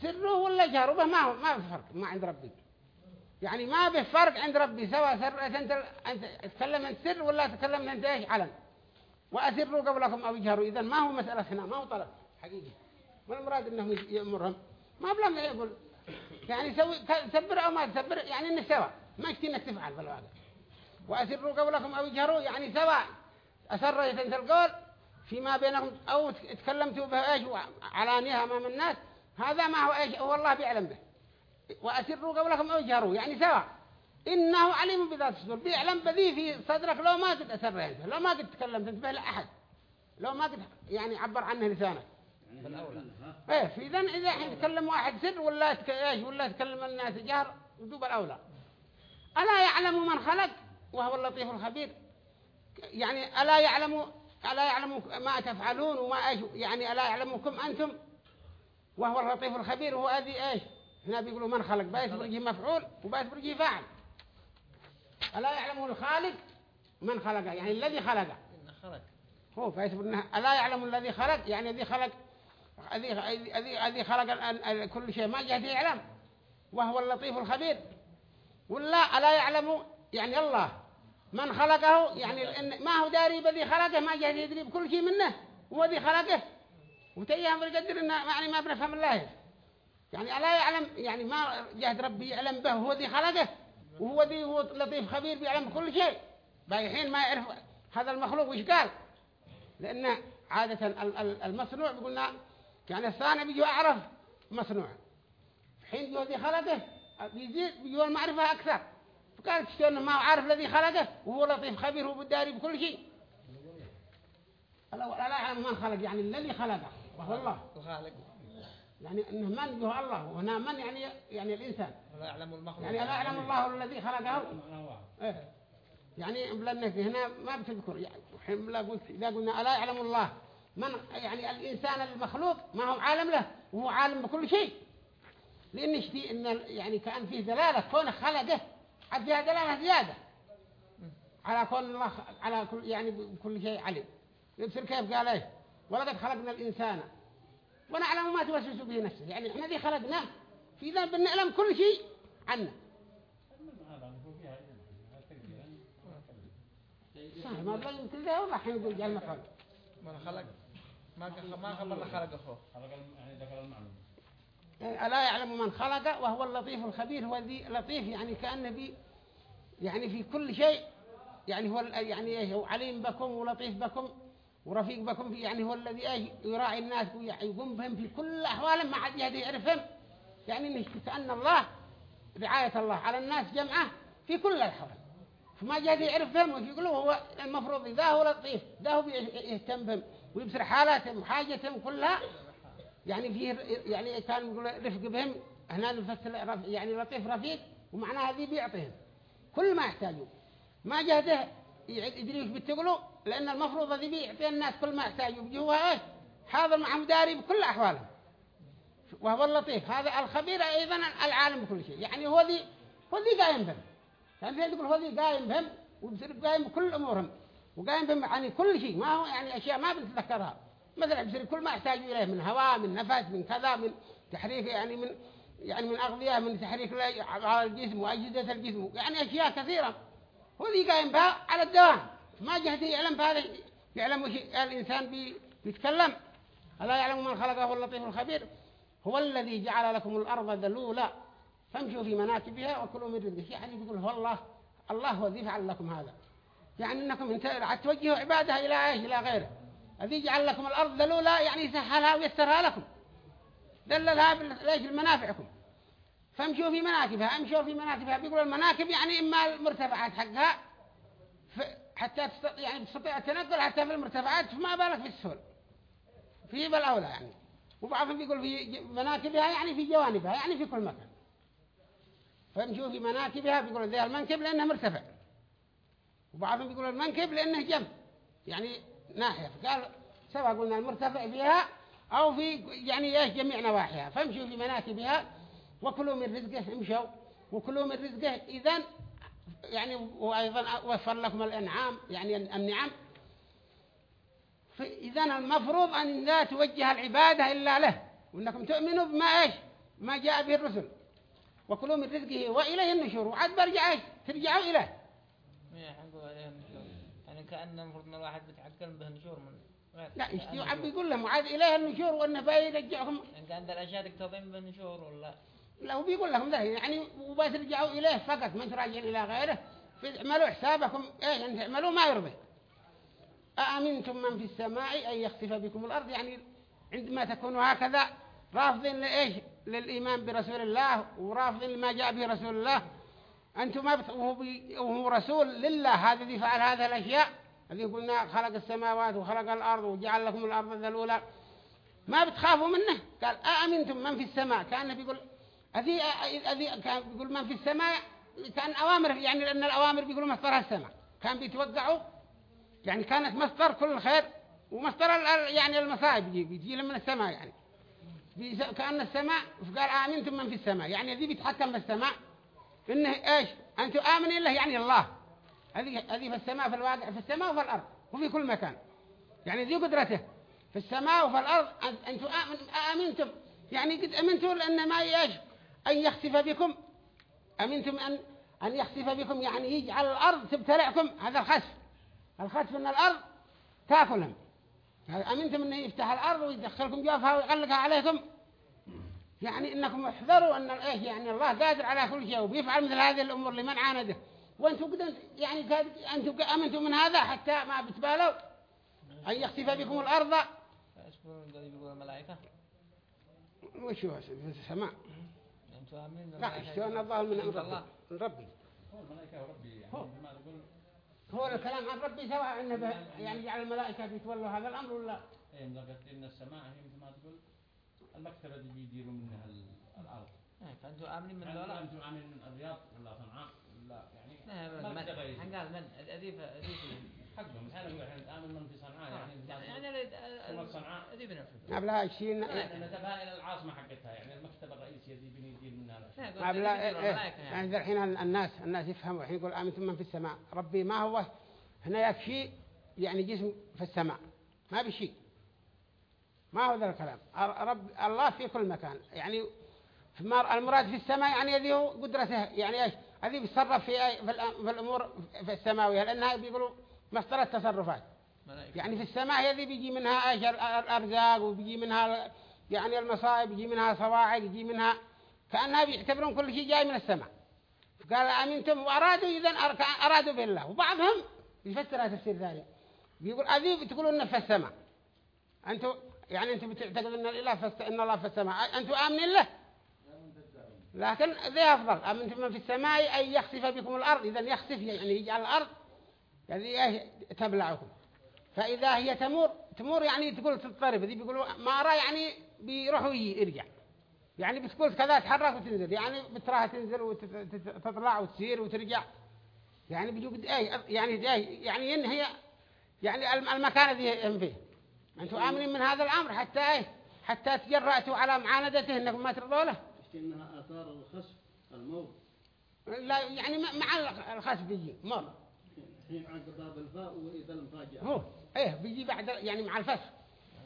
سروا ولا جهروا به؟ ما هو ما في فرق ما عند ربي. يعني ما به فرق عند ربي سواء سرت انت أنت تتكلم أنت سر ولا تتكلم أنت إيش؟ علن. وأسروا قبلكم أو اجهروا اذا ما هو مسألة هنا ما هو طلب حقيقي. ما المراد إنهم يأمرهم؟ ما بلا ما يقول يعني سوي تسبر أو ما تسبر يعني إنه سوا. ما يشتي إنك تفعل في الواقع وأسروا قبلكم أو اجهروا يعني سواء اسريت انت القول فيما بينهم أو تكلمتوا به إيش علانيها أمام الناس. هذا ما هو إيش هو الله بيعلم به. وأسروا قولكم أو جهروا يعني سواء إنه عليم بذات الصدور بيعلم بذي في صدرك. لو ما قد أسريت لو ما قد تكلمت به لأحد. لو ما قد يعني عبر عنه لسانك. إيه في إذن إذا حين يتكلم واحد سر ولا تك... إيش ولا يتكلم الناس جهر وجوب الأولى. ألا يعلم من خلق؟ وهو اللطيف الخبير. يعني ألا يعلم ألا يعلم ما تفعلون وما إيش يعني ألا يعلمكم أنتم؟ وهو اللطيف الخبير. وهو هذه إيش؟ هنا بيقولوا من خلق. بايس برجه مفعول وبايس برجه فاعل. ألا يعلم الخالق من خلقه؟ يعني الذي خلقه. خرج هو برجه ألا يعلم الذي خلق؟ يعني الذي خلق الذي الذي خلق كل شيء. ما جهة يعلم وهو اللطيف الخبير. ولا ألا يعلم يعني الله من خلقه. يعني ما هو داري بذي خلقه ما جهة يدري بكل شيء منه. هو ذي خلقه. وتيهم بيقدر إنه يعني ما بنفهم الله. يعني ألا يعلم يعني ما جهد ربي يعلم به. هو ذي خلقه. وهو ذي هو لطيف خبير بيعلم كل شيء. باقي حين ما يعرف هذا المخلوق وش قال. لأن عادة ال- ال- المصنوع بيقولنا يعني الصانع بيجوا أعرف مصنوع. حين بيجوا ذي خلقه بيزيد بيجوا المعرفة أكثر. فقال تشتون ما عارف الذي خلقه؟ وهو لطيف خبير هو بالداري بكل شيء. لا يعلم من خلق يعني الذي خلقه وهو الله. الخالق. يعني إنه من هو الله وهنا من يعني يعني الإنسان. ولا يعلم المخلوق. يعني لا يعلم الله الذي خلقه. إيه. يعني لأنك هنا ما بتذكر. يعني حين لا قلت إذا قلنا ألا يعلم الله من يعني الإنسان المخلوق ما هو عالم له وهو عالم بكل شيء. لأن شتي إن يعني كأن فيه دلالة كونه خلقه عاد فيها دلالة زيادة. على كون الله على كل يعني بكل شيء عليم. يبصر كيف؟ قال إيه ولقد خلقنا الإنسان. ونعلم ما توسوس به نفسه. يعني إحنا ذي خلقناه في ذا بنعلم كل شيء عنه. ما يمكن ذا والله حين يقول جال مفعول من خلق. ما ما خلق أخوه خلق يعني المعلومة ألا يعلم من خلق وهو اللطيف الخبير هو ذي لطيف يعني كأنه بي يعني في كل شيء يعني هو يعني هو عليم بكم ولطيف بكم ورفيق بكم يعني هو الذي يراعي الناس ويقوم بهم في كل احوالهم ما عاد يهدي يعرفهم. يعني كأن الله رعاية الله على الناس جمعة في كل الأحوال. فما جاد يعرفهم ويقولوا هو المفروض ذا هو لطيف ذا هو يهتم بهم. ويبصر حالاتهم وحاجتهم كلها يعني فيه يعني كان يقول رفق بهم هنا نفسر يعني لطيف رفيق ومعناها هذه بيعطيهم. كل ما يحتاجوا ما جهده يدري وش بتقولوا لأن المفروض هذه بيعطي الناس كل ما يحتاجوا بجوها إيش؟ حاضر معهم داري بكل أحوالهم. وهو اللطيف. هذا الخبير أيضا العالم بكل شيء. يعني هو ذي هو ذي قايم بهم. كان في يقول هو ذي قايم بهم وبصير قايم بكل أمورهم. وقايم بهم يعني كل شيء. ما هو يعني أشياء ما بنتذكرها. مثلا بصير كل ما يحتاجوا إليه من هواء من نفس من كذا من تحريك يعني من يعني من أغذية من تحريك الجسم وأجهزة الجسم. يعني أشياء كثيرة. هو ذي قايم بها على الدوام. ما جهده يعلم بهذا يعلم وش الإنسان بي بيتكلم. ألا يعلم من خلقه اللطيف الخبير؟ هو الذي جعل لكم الأرض ذلولا. فامشوا في مناكبها وكلوا من رزقه. يعني يقول هو الله الله هو الذي فعل لكم هذا. يعني إنكم توجهوا عبادة إلى إيش؟ إلى غيره. الذي جعل لكم الأرض ذلولا يعني سهلها ويسرها لكم. دللها ليش؟ لمنافعكم. فامشوا في مناكبها. امشوا في مناكبها. بيقول المناكب يعني إما المرتفعات حقها حتى يعني تستطيع التنقل حتى في المرتفعات فما بالك في السهول في بالأولى يعني. وبعضهم بيقول في مناكبها يعني في جوانبها يعني في كل مكان. فيمشوا في مناكبها بيقولوا ذي المنكب لأنه مرتفع وبعضهم بيقولوا المنكب لأنه جنب. يعني ناحية. فقال سواء قلنا المرتفع فيها أو في يعني إيش جميع نواحيها. فامشوا في مناكبها وكلوا من رزقه امشوا. وكلوا من رزقه. إذن يعني وأيضا وفر لكم الأنعام يعني النعم. إذا المفروض أن لا توجه العبادة إلا له. وأنكم تؤمنوا بما إيش؟ ما جاء به الرسل. وكلوا من رزقه وإليه النشور. وعاد برجع إيش؟ ترجعوا إليه إيه، حنقول عليه النشور يعني كأن المفروض إن الواحد بيتعقل به نشور من لا يشتي نشور. بيقول لهم وعاد إليه النشور وأنه بيرجعهم يعني ذا الأشياء تقتضين به نشور ولا؟ لا هو بيقول لهم ذا يعني وبترجعوا إليه فقط ما تراجعين إلى غيره. اعملوا حسابكم. إيش أن تعملوا ما يرضي أأمنتم من في السماء أن يخسف بكم الأرض؟ يعني عندما تكونوا هكذا رافضين لإيش؟ للإيمان برسول الله ورافضين لما جاء به رسول الله. أنتم ما. وهو. وهو رسول لله. هذا الذي فعل هذه الأشياء. الذي قلنا خلق السماوات وخلق الأرض وجعل لكم الأرض ذلولا. ما بتخافوا منه؟ قال أأمنتم من في السماء. كان بيقول أذي أذي كان بيقول من في السماء؟ كان أوامر يعني لأن الأوامر بيقولوا مصدرها السماء. كان بيتوقعوا؟ يعني كانت مصدر كل خير ومصدر يعني المصائب بيجي بيجي من السماء يعني. كأن السماء قال آمنتم من في السماء. يعني ذي بيتحكم بالسماء؟ إنه إيش؟ أنتم آمنين له يعني الله. هذه هذه في السماء في الواقع في السماء وفي الأرض وفي كل مكان. يعني ذي قدرته. في السماء وفي الأرض أن- أنتم آمنتم. يعني قد أمنتوا لأن ما إيش أن يخسف بكم. أمنتم أن أن يخسف بكم يعني يجعل الأرض تبتلعكم. هذا الخسف. الخسف إن الأرض تأكلهم. آمنتم انه يفتح الأرض ويدخلكم جوفها ويغلقها عليكم. يعني إنكم احذروا إيش يعني الله قادر على كل شيء وبيفعل مثل هذه الأمور لمن عانده. وأنتم قد يعني أنتم آمنتم من هذا حتى ما بتبالوا أن يخسف بكم الأرض. الملائكة وش هو في السماء. أنتوا لا اشتوى الظاهر من أمر الله ربي. ربي هو الملائكة وربي يعني هو. ما تقول هو الكلام عن ربي سواء انه يعني جعل الملائكة يتولوا هذا الأمر ولا إيه لقد إن السماء هي مثل ما تقول المكتبة اللي بيديروا منها ال- الأرض. إيه، فانتوا آمنين من ذولا أنتم عاملين من الرياض ولا صنعاء ولا يعني لا من أذيب أذيب حقهم. الحين نقول إحنا نتعامل من في صنعاء يعني. يعني يعني صنعاء. أذيب نفسه قبلها شيء ندبها إلى العاصمة حقتها يعني المكتبة الرئيسية دي بنيدير منها الاشياء ما قلت بلا يديروا إيه الملائكة يعني. يعني الحين الناس الناس يفهموا الحين يقول آمنتم من في السماء. ربي ما هو هنا يكفي يعني جسم في السماء. ما بشيء ما هو ذا الكلام. رب الله في كل مكان. يعني المراد في السماء يعني هو قدرته. يعني إيش؟ هذه بيتصرف في في الأ- في السماوية لأنها بيقولوا مسطره تصرفات ملائكة. يعني في السماء هذه بيجي منها إيش ال- الأرزاق وبيجي منها يعني المصائب يجي منها صواعق يجي منها كأنها بيعتبرون كل شيء جاي من السماء. قال أمنتم وأرادوا إذا أر- أرادوا بالله. وبعضهم يفسرها تفسير ثاني بيقول هذه بتقولوا إنه في السماء. أنتم يعني أنتم بتعتقدوا إن الاله في الس- إن الله في السماء. أنتم آمنين له؟ لكن ذي أفضل. امنتم من في السماء أن يخسف بكم الأرض؟ اذا يخسف يعني يجعل الأرض يعني تبلعكم. فإذا هي تمور تمور يعني تقول تضطرب. ذي بيقولوا ما أرى يعني بيروح ويجي يرجع. يعني بتقول كذا تحرك وتنزل. يعني بتراها تنزل وتطلع وتسير وترجع. يعني بيجوا أي يعني أي يعني إن هي يعني الم- المكان ذي هم فيه. أنتم آمنين من هذا الأمر حتى أي حتى تجرأتوا على معاندته إنكم ما ترضوا له. اثار الخسف الموت. لا يعني مع- الخسف بيجي مر. حين عند باب الفاء وإذا المفاجاه هو إيه بيجي بعد يعني مع الفسخ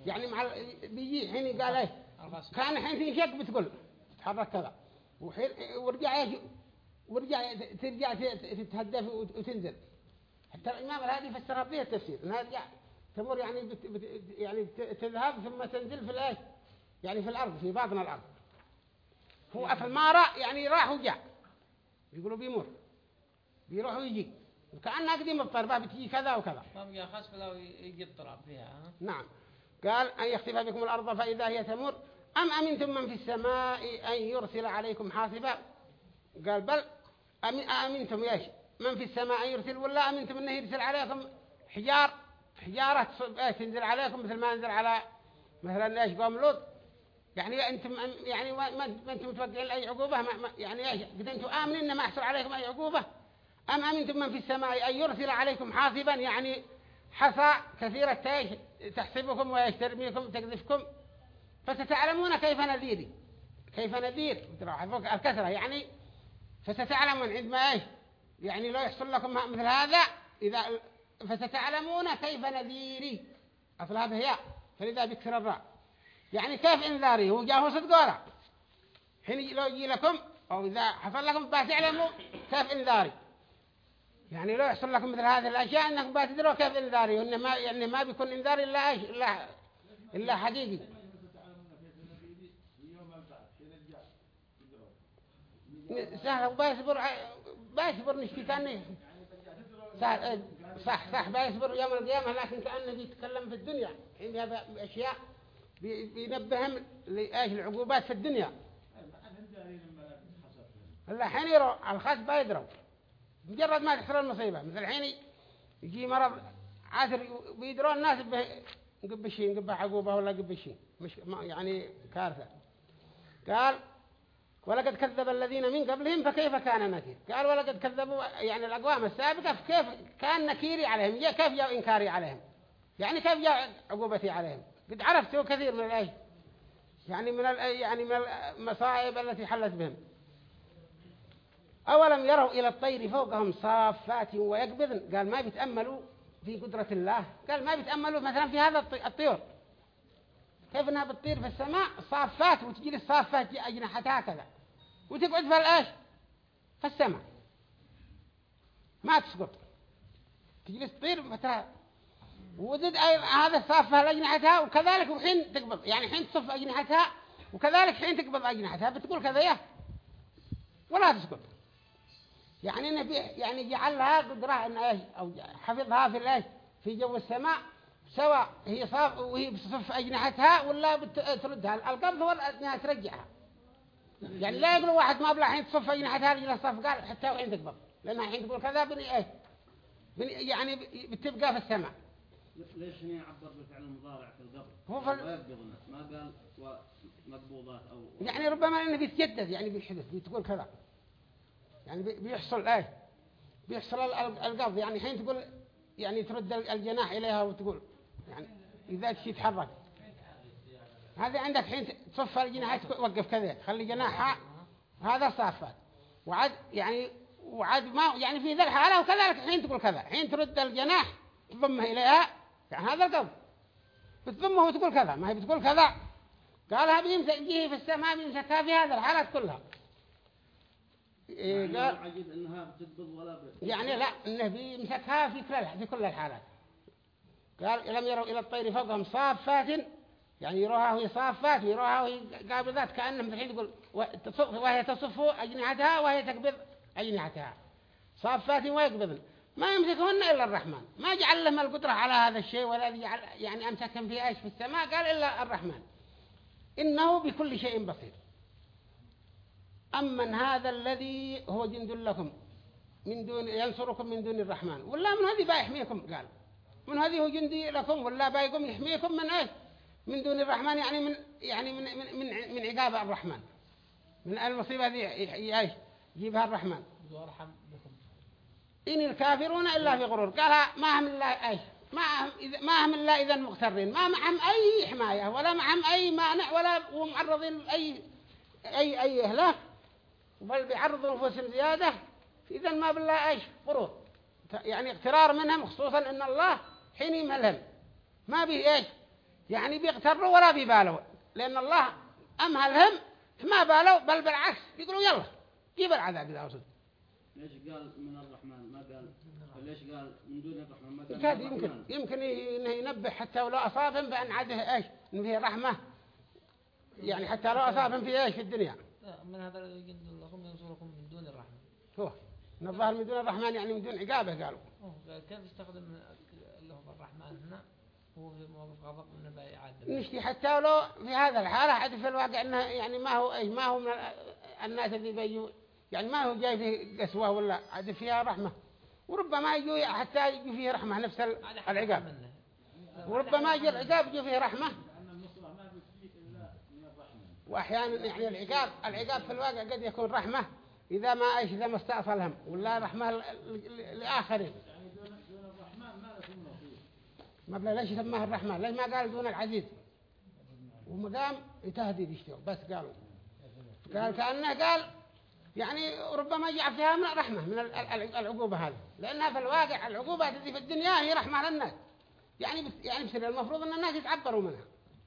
يعني مع. بيجي حين قال إيه الغصب كان حين تنشق بتقول تتحرك كذا. وحين ورجع إيش؟ ورجع ترجع ت- تتهدف وت- وتنزل. حتى الإمام الهادي فسرها بها التفسير إنها ترجع تمر يعني بت... بت... يعني ت- تذهب ثم تنزل في الإيش؟ يعني في الأرض في باطن الأرض. هو في المارة يعني راح وجاء. يقولوا بيمر. بيروح ويجي. وكأنها قديم الطربة بتجي كذا وكذا. ما بقى خسف لو يجي الطلع فيها ها؟ نعم. قال أن يخسف بكم الأرض فإذا هي تمر. أم أمنتم من في السماء أن يرسل عليكم حاصبا؟ قال بل أم- أمنتم إيش من في السماء أن يرسل ولا أمنتم أنه يرسل عليكم حجار؟ حجارة تنزل عليكم مثل ما نزل على مثلا إيش قوم لوط؟ يعني أنتم أم- يعني ما أنتم متوقعين أي عقوبة ما يعني إيش؟ قد أنتم آمنين إن ما يحصل عليكم أي عقوبة؟ أم أمنتم من في السماء أن يرسل عليكم حاصبا؟ يعني حصى كثيرة تيش تحسبكم ويشترميكم تقذفكم فستعلمون كيف نذيري كيف نذير؟ فوق الكثرة يعني فستعلمون. عندما إيش؟ يعني لو يحصل لكم مثل هذا إذا فستعلمون كيف نذيري أصلها بهياء فلذا بكسر الراء. يعني كيف انذاري هو جاءه صدقورة حين لو يجي لكم أو إذا حصل لكم بتعلموا كيف انذاري يعني لو يحصل لكم مثل هذه الأشياء أنكم بتدروا كيف انذاري وإن ما يعني ما بيكون انذار إلا إيش؟ إلا إلا حقيقي. سهل وبيصبر بيصبر نشتي تاني سهل صح صح بيصبر يوم القيامة لكن كأنه بيتكلم في الدنيا. عندها بأشياء بي- بينبهم لإيش العقوبات في الدنيا. هلا حين يروا الخاص بيدروا مجرد ما تحصل المصيبة. مثل الحين يجي مرض عاثر بيدروا الناس قبشين قبة عقوبة ولا قبشين. مش يعني كارثة. قال ولقد كذب الذين من قبلهم فكيف كان نكير؟ قال ولقد كذبوا يعني الأقوام السابقة فكيف كان نكيري عليهم؟ جاء كيف جاء إنكاري عليهم؟ يعني كيف جاء عقوبتي عليهم؟ قد عرفتوا كثير من الأي يعني من يعني من المصائب التي حلت بهم. أولم يروا إلى الطير فوقهم صافات ويقبضن قال ما بيتأملوا في قدرة الله. قال ما بيتأملوا مثلا في هذا الطي- الطيور. كيف إنها بتطير في السماء؟ صافات وتجي الصافات أجنحتها كذا وتقعد في الإيش في السماء. ما تسقط. تجلس تطير فترة أي- هذا الصافة لأجنحتها وكذلك وحين تقبض. يعني حين تصف أجنحتها وكذلك حين تقبض أجنحتها بتقول كذا. يا ولا تسقط. يعني إنه يعني جعلها قدرة إن إيش؟ أو حفظها في الإيش؟ في جو السماء سواء هي صاف وهي بتصف أجنحتها ولا بتردها القبض إنها ترجعها. يعني لا يقولوا واحد ما بلا حين تصف أجنحتها لجل الصف قال حتى وحين تقبض. لأنها حين تقول كذا بني إيش؟ بني يعني بتبقى في السماء. ليش هنا يعبر بالفعل المضارع في القبض هو ويقبضنا ما قال ومقبوضات أو يعني ربما إنه بيتجدد يعني بيحدث بتقول كذا. يعني بي- بيحصل إيه؟ بيحصل ال- ال- القبض. يعني حين تقول يعني ترد ال- الجناح إليها وتقول يعني إذا تشي يتحرك. هذا عندك حين تصف الجناح توقف كذا. خلي جناحها هذا الصافات وعد يعني وعد ما يعني في ذا الحالة وكذلك حين تقول كذا. حين ترد الجناح تضمه إليها يعني هذا القول. بتضمه وتقول كذا ما هي بتقول كذا. قالها بيمسك جيه في السماء بيمسكها في هذه الحالات كلها. إيه يعني قال إنها بتقبض ولا. يعني لا إنه بيمسكها في كل في كل الحالات. قال لم يروا إلى الطير فوقهم صافات. يعني يروها وهي صافات ويروها وهي قابضات كأنهم الحين يقول وهي تصف أجنحتها وهي تقبض أجنحتها. صافات ويقبضن. ما يمسكهن إلا الرحمن. ما جعل لهم القدرة على هذا الشيء ولا جعل يعني أمسكهم في إيش في السماء قال إلا الرحمن. إنه بكل شيء بصير. أمن هذا الذي هو جند لكم من دون ينصركم من دون الرحمن. ولا من هذه بقى يحميكم؟ قال. من هذه هو جندي لكم ولا بايكم يحميكم من إيش؟ من دون الرحمن يعني من يعني من من من, من عقاب الرحمن. من المصيبة ذي إيش؟ يجيبها الرحمن. إن الكافرون إلا في غرور. قالها ما هم إلا إيش ما هم إذا ما هم إلا إذا مغترين. ما معهم أي حماية ولا معهم أي مانع ولا هم معرضين لأي أي أي إهلاك. بل بيعرضوا أنفسهم زيادة. إذا ما بالله إيش غرور. يعني اغترار منهم خصوصا إن الله حين يمهلهم ما بي إيش؟ يعني بيغتروا ولا بيبالوا. لأن الله أمهلهم ما بالوا بل بالعكس يقولوا يلا جيب العذاب إذا وصل ليش قال من قال ليش قال من دون كاد من يمكن؟ يمكن إنه ينبه حتى ولو أصابهم بأن عده إيش؟ إن فيه رحمة. يعني حتى لو أصابهم في إيش في الدنيا؟ من هذا الذي جند لكم ينصركم من دون الرحمة. هو. إن الظاهر من دون الرحمن يعني من دون عقابه قالوا. كيف يستخدم اللي هو الرحمن هنا؟ هو في موقف غضب من بقى يعذب نشتي حتى ولو في هذا الحالة عاد في الواقع إنه يعني ما هو إيش؟ ما هو من ال- الناس اللي بيجوا يعني ما هو جاي فيه قسوة ولا عاد فيها رحمة. وربما يجوا حتى يجوا فيه رحمة نفس العقاب. وربما يجي العقاب يجوا فيه رحمة. وأحيانا يعني العقاب العقاب في الواقع قد يكون رحمة إذا ما أيش إذا ما استأصلهم ولا رحمة لآخرين. ما بلا ليش سماه الرحمن ليش ما قال دون العزيز؟ ومقام تهديد يشتغل بس قالوا. قال كأنه قال يعني ربما جاء فيها من رحمة من ال- ال- العقوبة هذه. لأنها في الواقع العقوبات التي في الدنيا هي رحمة للناس يعني بس يعني بصير المفروض أن الناس يتعبروا منها.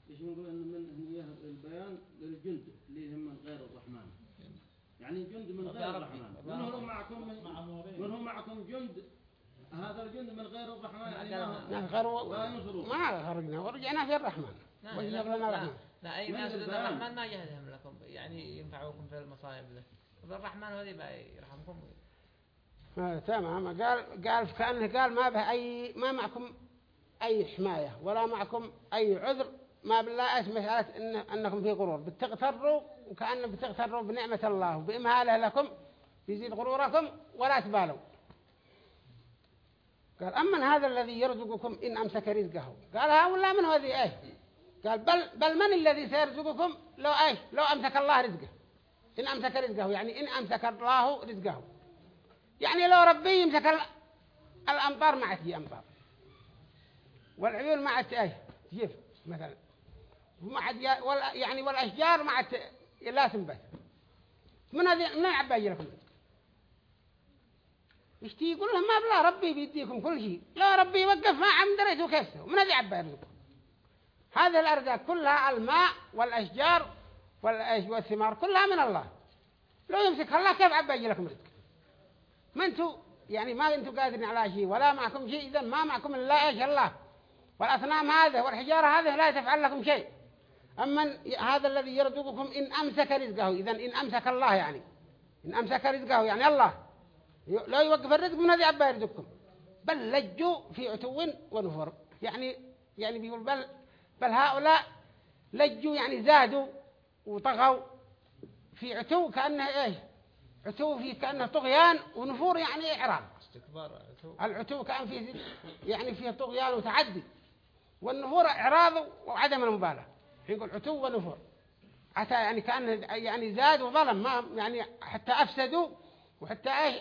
ليش نقول إن من هي البيان للجند اللي هم من غير الرحمن؟ يعني جند من غير الرحمن. من هو معكم من, من هو معكم جند؟ هذا الجند من غير الرحمن يعني ما هو ينصرون. ما خرجنا ورجعنا في الرحمن. وجنا لنا لا، أي من ناس. الرحمن ما جهدهم لكم يعني ينفعوكم في المصائب له الرحمن هذي بقى يرحمكم. آه، تمام. قال قال كأنه قال ما به أي ما معكم أي حماية ولا معكم أي عذر. ما بالله إيش مسألة إن أنكم في غرور. بتغتروا وكأن بتغتروا بنعمة الله وبإمهاله لكم يزيد غروركم ولا تبالوا قال أمن هذا الذي يرزقكم إن أمسك رزقه. قال هؤلاء من هذه إيش؟ قال بل, بل من الذي سيرزقكم لو إيش؟ لو أمسك الله رزقه. إن أمسك رزقه يعني إن أمسك الله رزقه. يعني لو ربي يمسك ال- الأمطار ما عاد أمطار. والعيون ما عاد إيش؟ تجيب مثلا. وما عاد يعني والأشجار ما عاد لا تنبت. من هذه من العبا يجي لكم؟ يشتي يقول لهم؟ ما بلا ربي بيديكم كل شيء. لا ربي يوقف ما عم دريته كيف سوى. من هذه عبا يرزقكم هذه الأرزاق كلها الماء والأشجار والأش- والثمار كلها من الله. لو يمسك الله كيف عبا يجي لكم؟ رزق ما أنتوا يعني ما أنتوا قادرين على شيء ولا معكم شيء اذا ما معكم إلا إيش؟ الله. والأصنام هذه والحجارة هذه لا تفعل لكم شيء. أما هذا الذي يرزقكم إن أمسك رزقه اذا إن أمسك الله يعني. إن أمسك رزقه يعني الله. لا يوقف الرزق من هذه عبا يرزقكم. بل لجوا في عتو ونفر. يعني يعني بيقول بل بل هؤلاء لجوا يعني زادوا وطغوا في عتو كانه إيش؟ عتو في كأنه طغيان ونفور يعني إعراض استكبار عتو. العتو كان فيه يعني فيه طغيان وتعدي. والنفور إعراض وعدم المبالاة. يقول عتو ونفور. حتى يعني كان يعني زاد وظلم ما يعني حتى أفسدوا وحتى إيش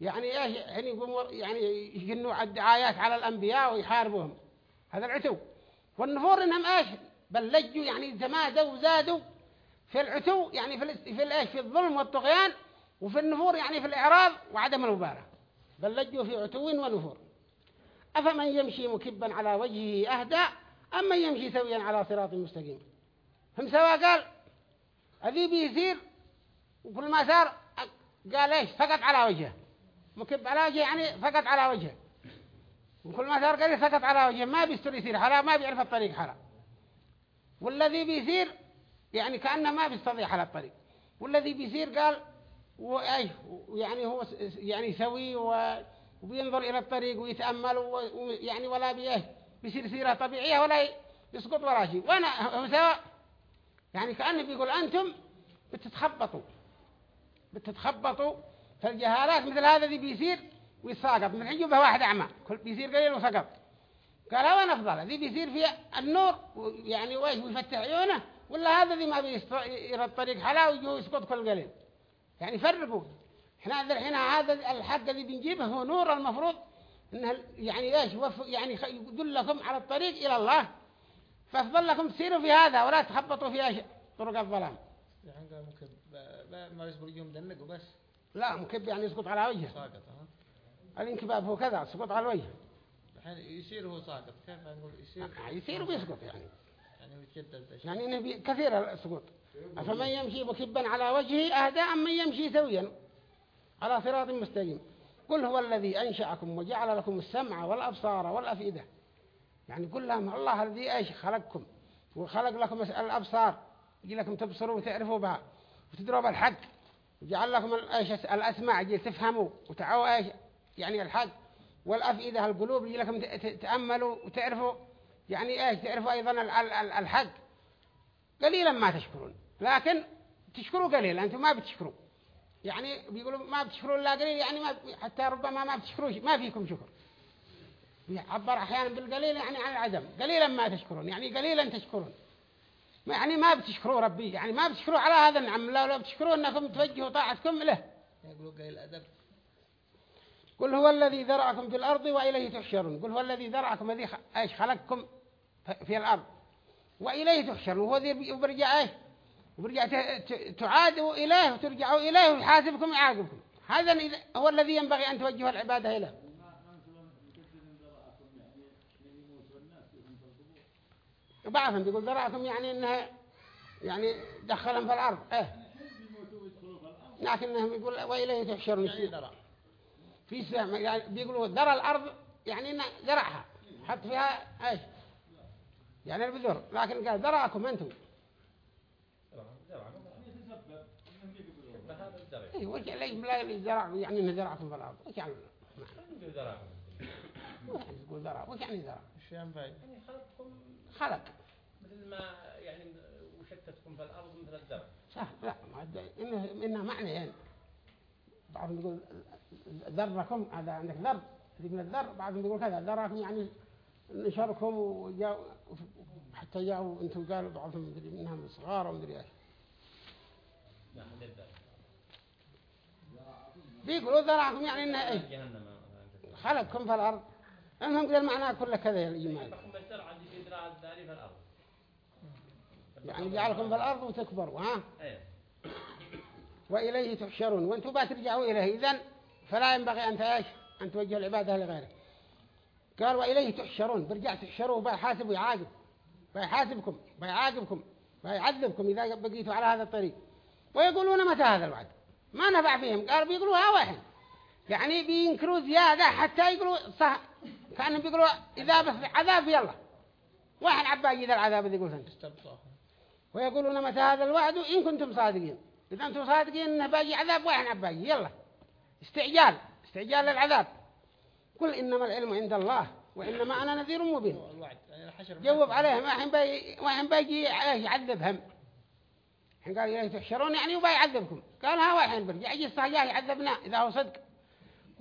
يعني إيش يعني يقوموا يعني يجنوا الدعايات على الأنبياء ويحاربوهم. هذا العتو. والنفور إنهم إيش بل لجوا يعني تمادوا وزادوا في العتو يعني في. في الايش في الظلم والطغيان وفي النفور يعني في الإعراض وعدم المبالاة بل لجوا في عتو ونفور. أفمن يمشي مكبا على وجهه أهدى أم من يمشي سويا على صراط مستقيم؟ هم سوا قال أذي بيصير وكل ما صار قال إيش؟ فقط على وجهه. مكب على وجهه يعني فقط على وجهه. وكل ما صار قال فقط على وجهه. ما بيستر يصير حلا ما بيعرف الطريق حلا والذي بيصير يعني كأنه ما بيستطيع على الطريق. والذي بيصير قال وأي يعني هو يعني سوي وبينظر إلى الطريق ويتأمل ويعني ولا بيه بيصير سيرة طبيعية ولا يسقط ولا شيء. وأنا هو سواء يعني كأنه بيقول أنتم بتتخبطوا بتتخبطوا في الجهالات مثل هذا ذي بيصير ويساقط من عجوبة واحد أعمى كل بيصير قليل وسقط. قال هو أفضل ذي بيصير في النور يعني ويش ويفتح عيونه ولا هذا ذي ما بيصير الطريق حلا ويجوا يسقط كل قليل. يعني فرقوا. إحنا الحين هذا الحق اللي بنجيبه هو نور المفروض إنه يعني إيش؟ يعني يدلكم على الطريق إلى الله. فأفضل لكم تسيروا في هذا ولا تخبطوا في إيش طرق الظلام. يعني قال ممكن ما يصبر يوم دنق وبس. لا مكب يعني يسقط على وجهه. ساقط ها؟ الانكباب هو كذا سقط على الوجه الحين يصير هو ساقط كيف نقول يصير يصير ويسقط يعني. يعني يتجدد يعني كثير السقوط. أفمن يمشي مكبا على وجهه أهدى أم من يمشي سويا؟ على صراط مستقيم. قل هو الذي أنشأكم وجعل لكم السمع والأبصار والأفئدة. يعني قل لهم الله الذي إيش خلقكم؟ وخلق لكم الأبصار. يجي لكم تبصروا وتعرفوا بها وتدروا بالحق وجعل لكم الأسماع يجي تفهموا وتعوا إيش يعني الحق. والأفئدة القلوب يجي لكم تأملوا وتعرفوا يعني إيش؟ تعرفوا أيضا الحق. قليلا ما تشكرون. لكن تشكروا قليل أنتم ما بتشكروا. يعني بيقولوا ما بتشكروا إلا قليل يعني ما حتى ربما ما بتشكروا ما فيكم شكر. يعبر أحيانا بالقليل يعني عن العدم. قليلا ما تشكرون يعني قليلا تشكرون. يعني ما بتشكروا ربي يعني ما بتشكروا على هذا النعم. لا لا بتشكروا أنكم توجهوا طاعتكم له. يقولوا قليل أدب قل هو الذي ذرعكم في الأرض وإليه تحشرون. قل هو الذي ذرعكم الذي خلقكم في الأرض. وإليه تحشرون وهو ذي برجع إيش وبرجع تعادوا إليه وترجعوا إليه ويحاسبكم ويعاقبكم. هذا هو الذي ينبغي أن توجهوا العبادة إليه. بعضهم بيقول ذرعكم يعني إنها يعني دخلهم في الأرض إيه؟ لكنهم يقول وإليه تحشرون. في سهم يعني بيقولوا ذرع الأرض يعني ذرعها حط فيها إيش يعني البذور لكن قال ذرعكم أنتم. إيه وش ليش لا يزرع يعني إنه زرعكم في الأرض. وش يعني؟ زرع وش يقول زرع وش يعني زرع إيش يعني يعني خلقكم خلق. مثل ما يعني وشتتكم في الأرض مثل الزرع صح لا ما إنه إنه معنى يعني. بعضهم يقول ذركم هذا عندك ذر من الذر بعضهم يقول كذا. ذركم يعني نشركم وجاء حتى جاءوا أنتم قالوا بعضهم مدري منهم صغار ومدري إيش. بيقولوا ذرعكم يعني إنه إيه؟ خلقكم في الأرض. انهم قال المعنى كله كذا الإيمان. يعني جعلكم في الأرض وتكبروا ها؟ وإليه تحشرون. وأنتم بترجعوا إليه. اذا فلا ينبغي أن إيش أن توجهوا العبادة لغيره. قال وإليه تحشرون برجع تحشروا وبيحاسب ويعاقب بيحاسبكم بيعاقبكم بيعذبكم إذا بقيتوا على هذا الطريق. ويقولون متى هذا الوعد؟ ما نفع فيهم. قال بيقولوا ها واحد يعني بينكروا زيادة حتى يقولوا صح. كأنهم بيقولوا إذا بس عذاب يلا. واحد عباقي ذا العذاب اللي يقول ويقولون متى هذا الوعد؟ إن كنتم صادقين. إذا أنتم صادقين إنه باقي عذاب واحد عباقي يلا. استعجال. استعجال للعذاب. قل إنما العلم عند الله وإنما أنا نذير مبين. يعني جوب عليهم واحد باقي واحد باقي يعذبهم حين قال إليه تحشرون يعني وبا يعذبكم. قال ها واحد برجع يجي الصهجاه يعذبنا إذا هو صدق.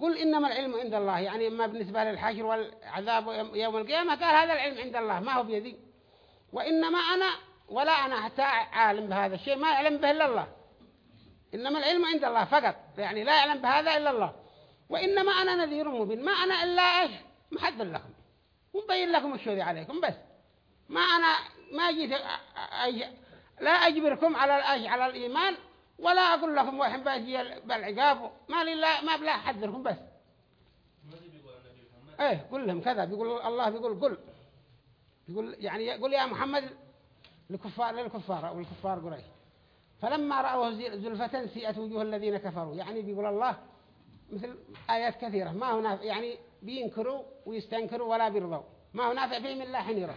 قل إنما العلم عند الله يعني إما بالنسبة للحشر والعذاب يوم القيامة قال هذا العلم عند الله ما هو بيدي. وإنما أنا ولا أنا حتى عالم بهذا الشيء ما يعلم به إلا الله. إنما العلم عند الله فقط يعني لا يعلم بهذا إلا الله. وإنما أنا نذير مبين. ما أنا إلا إيش؟ محذر لكم. ومبين لكم الشذي عليكم بس. ما أنا ما جيت لا أجبركم على على الإيمان ولا أقول لكم وحن باجي بالعقاب. ما لا ما بلا أحذركم بس. إيه قل لهم كذا. بيقول الله بيقول قل. بيقول يعني يقول يا محمد للكفار للكفار أو الكفار قريش. فلما رأوه زلفة سيئت وجوه الذين كفروا. يعني بيقول الله مثل آيات كثيرة. ما هنا يعني بينكروا ويستنكروا ولا بيرضوا. ما هو نافع فيهم إلا حين يرى.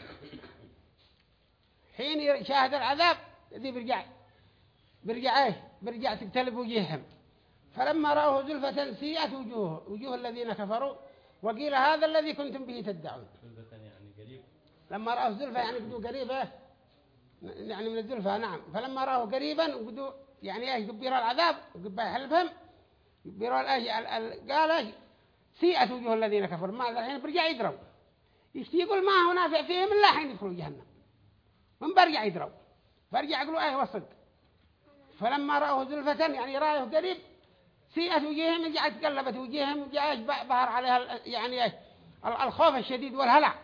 حين يشاهد العذاب ذي برجع برجع إيه برجع تقتلب وجيههم فلما رأوه زلفة سيئت وجوه وجوه الذين كفروا وقيل هذا الذي كنتم به تدعون. يعني قريب لما رأوه زلفة يعني بدو قريبة يعني من الزلفة نعم. فلما رأوه قريبا وبدو يعني إيش؟ يقبيروا العذاب وقبا يحلفهم الايش قال سيئت وجوه الذين كفروا. ما الحين برجع يضرب يشتي يقول؟ ما هو نافع فيهم إلا حين يدخلوا جهنم. من برجع يضرب برجع يقولوا إيه وصدق. فلما رأوه زلفة يعني رأيه قريب سيئت وجيههم جاءت قلبت وجيههم جاء بهر عليها يعني الخوف الشديد والهلع.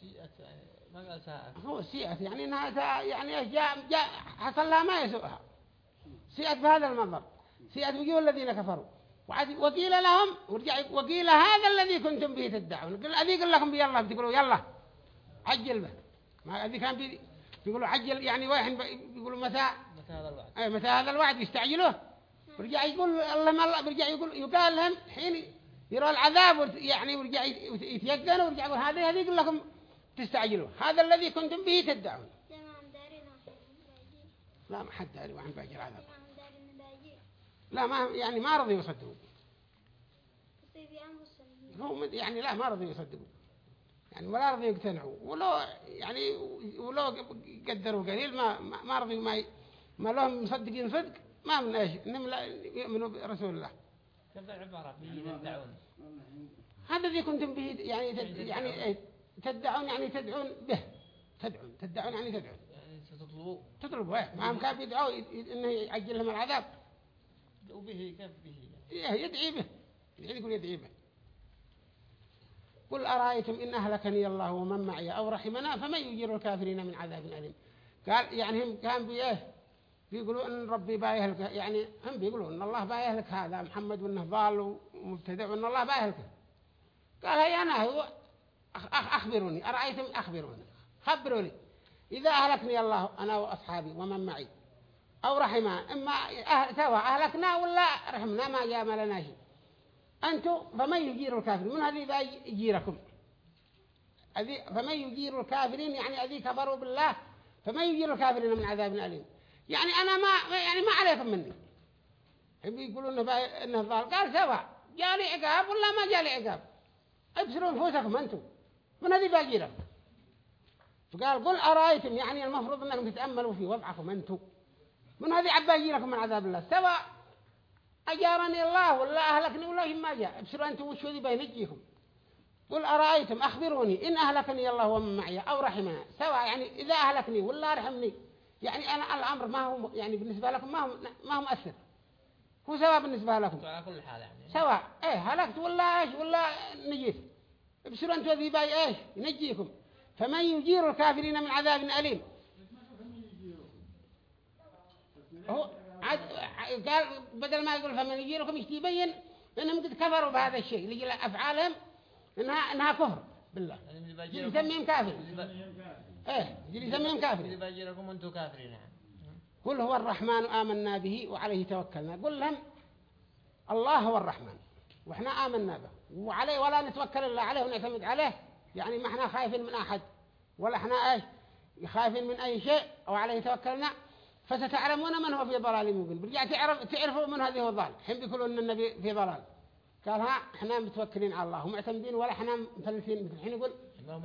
سيئة يعني ما قال ساءت هو سيئت يعني إنها يعني جاء جاء حصل لها ما يسوءها. سيئت بهذا المنظر. سيئت وجوه الذين كفروا. وقيل لهم ورجع وقيل هذا الذي كنتم به تدعون. قال الذي قال لكم يلا بتقولوا يلا عجل به ما الذي كان بي بيقولوا عجل. يعني واحد بيقولوا متى؟ متى هذا الوعد؟ متى هذا الوعد؟ يستعجلوه. ورجع يقول الله ما الله. برجع يقول يقال لهم حين يرى العذاب يعني ورجع يت- يتيقنوا ورجع يقول هذا هذه يقول لكم. تستعجلوا هذا الذي كنتم به تدعون. لا ما حد داري وعن باقي العذاب. تمام دارين باجي لا ما يعني ما رضي يصدقوا أنفسهم هو يعني لا ما رضي يصدقوا يعني ولا رضي يقتنعوا ولو يعني ولو قدروا قليل ما ما رضي ما ي- ما لهم مصدقين صدق ما من إيش إنهم لا يؤمنوا برسول الله. كيف العبارة به يدعون. هذا الذي كنتم به يعني تد يعني إيه؟ تدعون يعني تدعون به. تدعون تدعون يعني تدعون. يعني ستطلبوا تطلبوا إيه. ما هم كان بيدعوا ي- ي- إنه يعجل لهم العذاب. وبه كيف به. يدعي به. يدعي يقول يدعي به. قل أرأيتم إن أهلكني الله ومن معي أو رحمنا فمن يجير الكافرين من عذاب أليم. قال يعني هم كان بيه. بيقولوا إن ربي بايهلك يعني هم بيقولوا إن الله بايهلك هذا محمد وإنه ضال ومبتدع وإن الله بايهلكه قال هيا أنا. هو أخ أخ أخبروني. أرأيتم أخبروني. خبروني. إذا أهلكني الله أنا وأصحابي ومن معي أو رحمنا إما سواء أهلكنا ولا رحمنا ما جاء لنا شيء. أنتم فمن يجير الكافرين؟ من هذه ذا يجيركم؟ فمن يجير الكافرين؟ يعني أذي كفروا بالله. فمن يجير الكافرين من عذاب أليم؟ يعني أنا ما يعني ما عليكم مني. يقولون إنه, إنه ضال. قال سواء جالي عقاب ولا ما جالي عقاب؟ ابصروا نفوسكم أنتم. من هذه باجيركم فقال قل أرأيتم؟ يعني المفروض أنكم تتأملوا في وضعكم أنتم. من هذه عباجي لكم من عذاب الله؟ سواء أجارني الله ولا أهلكني ولا ما جاء. ابصروا أنتم وش ذي بينجيكم قل أرأيتم أخبروني إن أهلكني الله ومن معي أو رحمنا. سواء يعني إذا أهلكني ولا رحمني. يعني أنا الأمر ما هو يعني بالنسبة لكم ما هو ما هو مؤثر. هو سواء بالنسبة لكم. على كل حال يعني. سواء. إيه هلكت ولا إيش ولا نجيت. ابشروا أنتوا ذي باي إيش؟ ينجيكم فمن يجير الكافرين من عذاب أليم؟ هو عاد قال بدل ما يقول فمن يجيركم يشتي يبين انهم قد كفروا بهذا الشيء لجل أفعالهم إنها إنها كفر بالله. اللي يجي يسميهم كافر اللي إيه يجي يسميهم اللي كافر باجيركم أنتم كافرين. قل هو الرحمن آمنا به وعليه توكلنا. قل لهم الله هو الرحمن وإحنا آمنا به. وعليه ولا نتوكل إلا عليه ونعتمد عليه. يعني ما إحنا خايفين من أحد ولا إحنا إيش خايفين من أي شيء وعليه توكلنا. فستعلمون من هو في ضلال مبين برجع تعرف تعرفوا من هذه هو الضال حين بيقولوا أن النبي في ضلال. قال ها إحنا متوكلين على الله ومعتمدين ولا إحنا مفلسين مثل. الحين يقول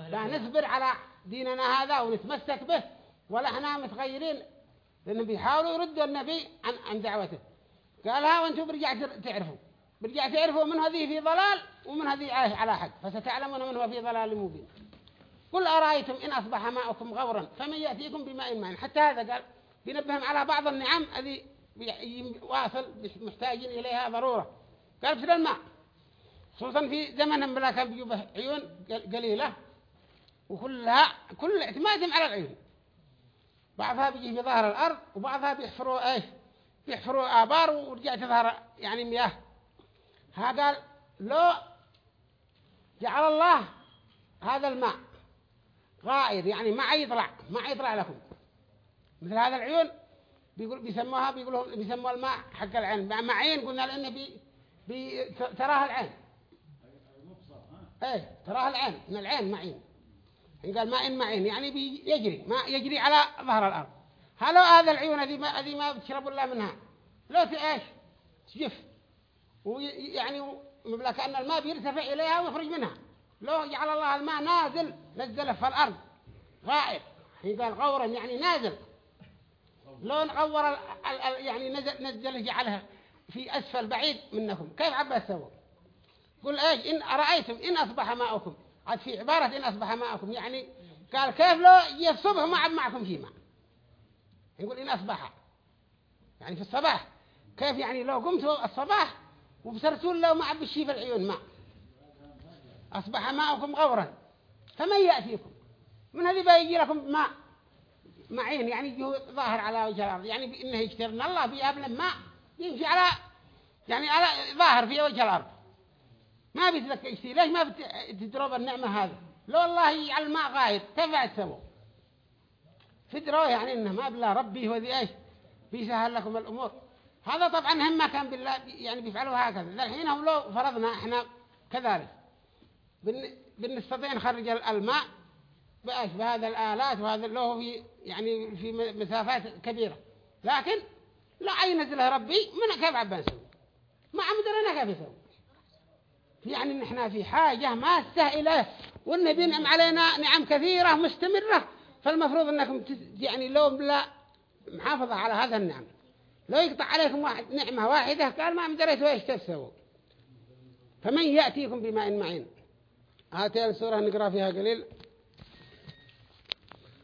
لا نصبر على ديننا هذا ونتمسك به ولا إحنا متغيرين. لأنهم بيحاولوا يردوا النبي عن عن دعوته. قالها وأنتم برجع تعرفوا. برجع تعرفوا من هذه في ضلال ومن هذه على حق فستعلمون من هو في ضلال مبين. قل أرأيتم إن أصبح ماؤكم غورا فمن يأتيكم بماء معين حتى هذا قال بينبههم على بعض النعم الذي واصل محتاجين إليها ضرورة. قال بسر الماء خصوصا في زمنهم بلا كان بيجوا عيون قل- قليلة وكلها كل اعتمادهم على العيون. بعضها بيجي في ظهر الأرض وبعضها بيحفروا إيش؟ بيحفروا آبار ورجع تظهر يعني مياه. ها قال لو جعل الله هذا الماء غائر يعني ما يطلع ما يطلع لكم. مثل هذا العيون بيقول بيسموها بيقولوا بيسموا الماء حق العين. مع عين قلنا لأنه بي, بي تراها العين. إيه تراها العين من العين معين يعني قال ماء معين يعني بيجري ما يجري على ظهر الأرض. هلو هذا العيون هذه ما هذه ما بتشربوا الله منها؟ لو إيش؟ تجف. ويعني كأن الماء بيرتفع إليها ويخرج منها. لو جعل الله الماء نازل نزله في الأرض. غائر حين قال غورا يعني نازل. لو غور ال ال يعني نزل نزل جعلها في أسفل بعيد منكم. كيف عبا سووا قل إيش؟ إن أرأيتم إن أصبح ماؤكم. عاد في عبارة إن أصبح ماؤكم. يعني قال كيف لو يصبح ما عب معكم شيء ماء يقول إن أصبح. يعني في الصباح. كيف يعني لو قمتوا الصباح وبصرتوا لو ما عب الشيء في العيون ماء أصبح ماؤكم غورا. فمن يأتيكم؟ من هذه بيجي لكم ماء معين يعني يجي ظاهر على وجه الأرض يعني بإنه يشترنا الله بيابنا ماء يمشي على يعني على ظاهر في وجه الأرض. ما بيتذكر شيء ليش ما بتدرب النعمة هذا لو الله يجعل الماء غاير تفع تسووا فدروا يعني إنه ما بالله ربي هو ذي إيش؟ بيسهل لكم الأمور. هذا طبعا هم ما كان بالله يعني بيفعلوا هكذا. الحين هم لو فرضنا إحنا كذلك. بنستطيع نخرج الماء بأش بهذا الآلات وهذا له في يعني في مسافات كبيرة. لكن لا ينزله ربي من كيف عبان نسوي ما عمدنا كيف يسوي؟ يعني نحن في حاجة ما استهئله والنبي نعم علينا نعم كثيرة مستمرة. فالمفروض أنكم يعني لو لا محافظة على هذا النعم. لو يقطع عليكم واحد نعمة واحدة قال ما مدريتوا إيش تسووا فمن يأتيكم بماء معين؟ هاتين السورة نقرأ فيها قليل.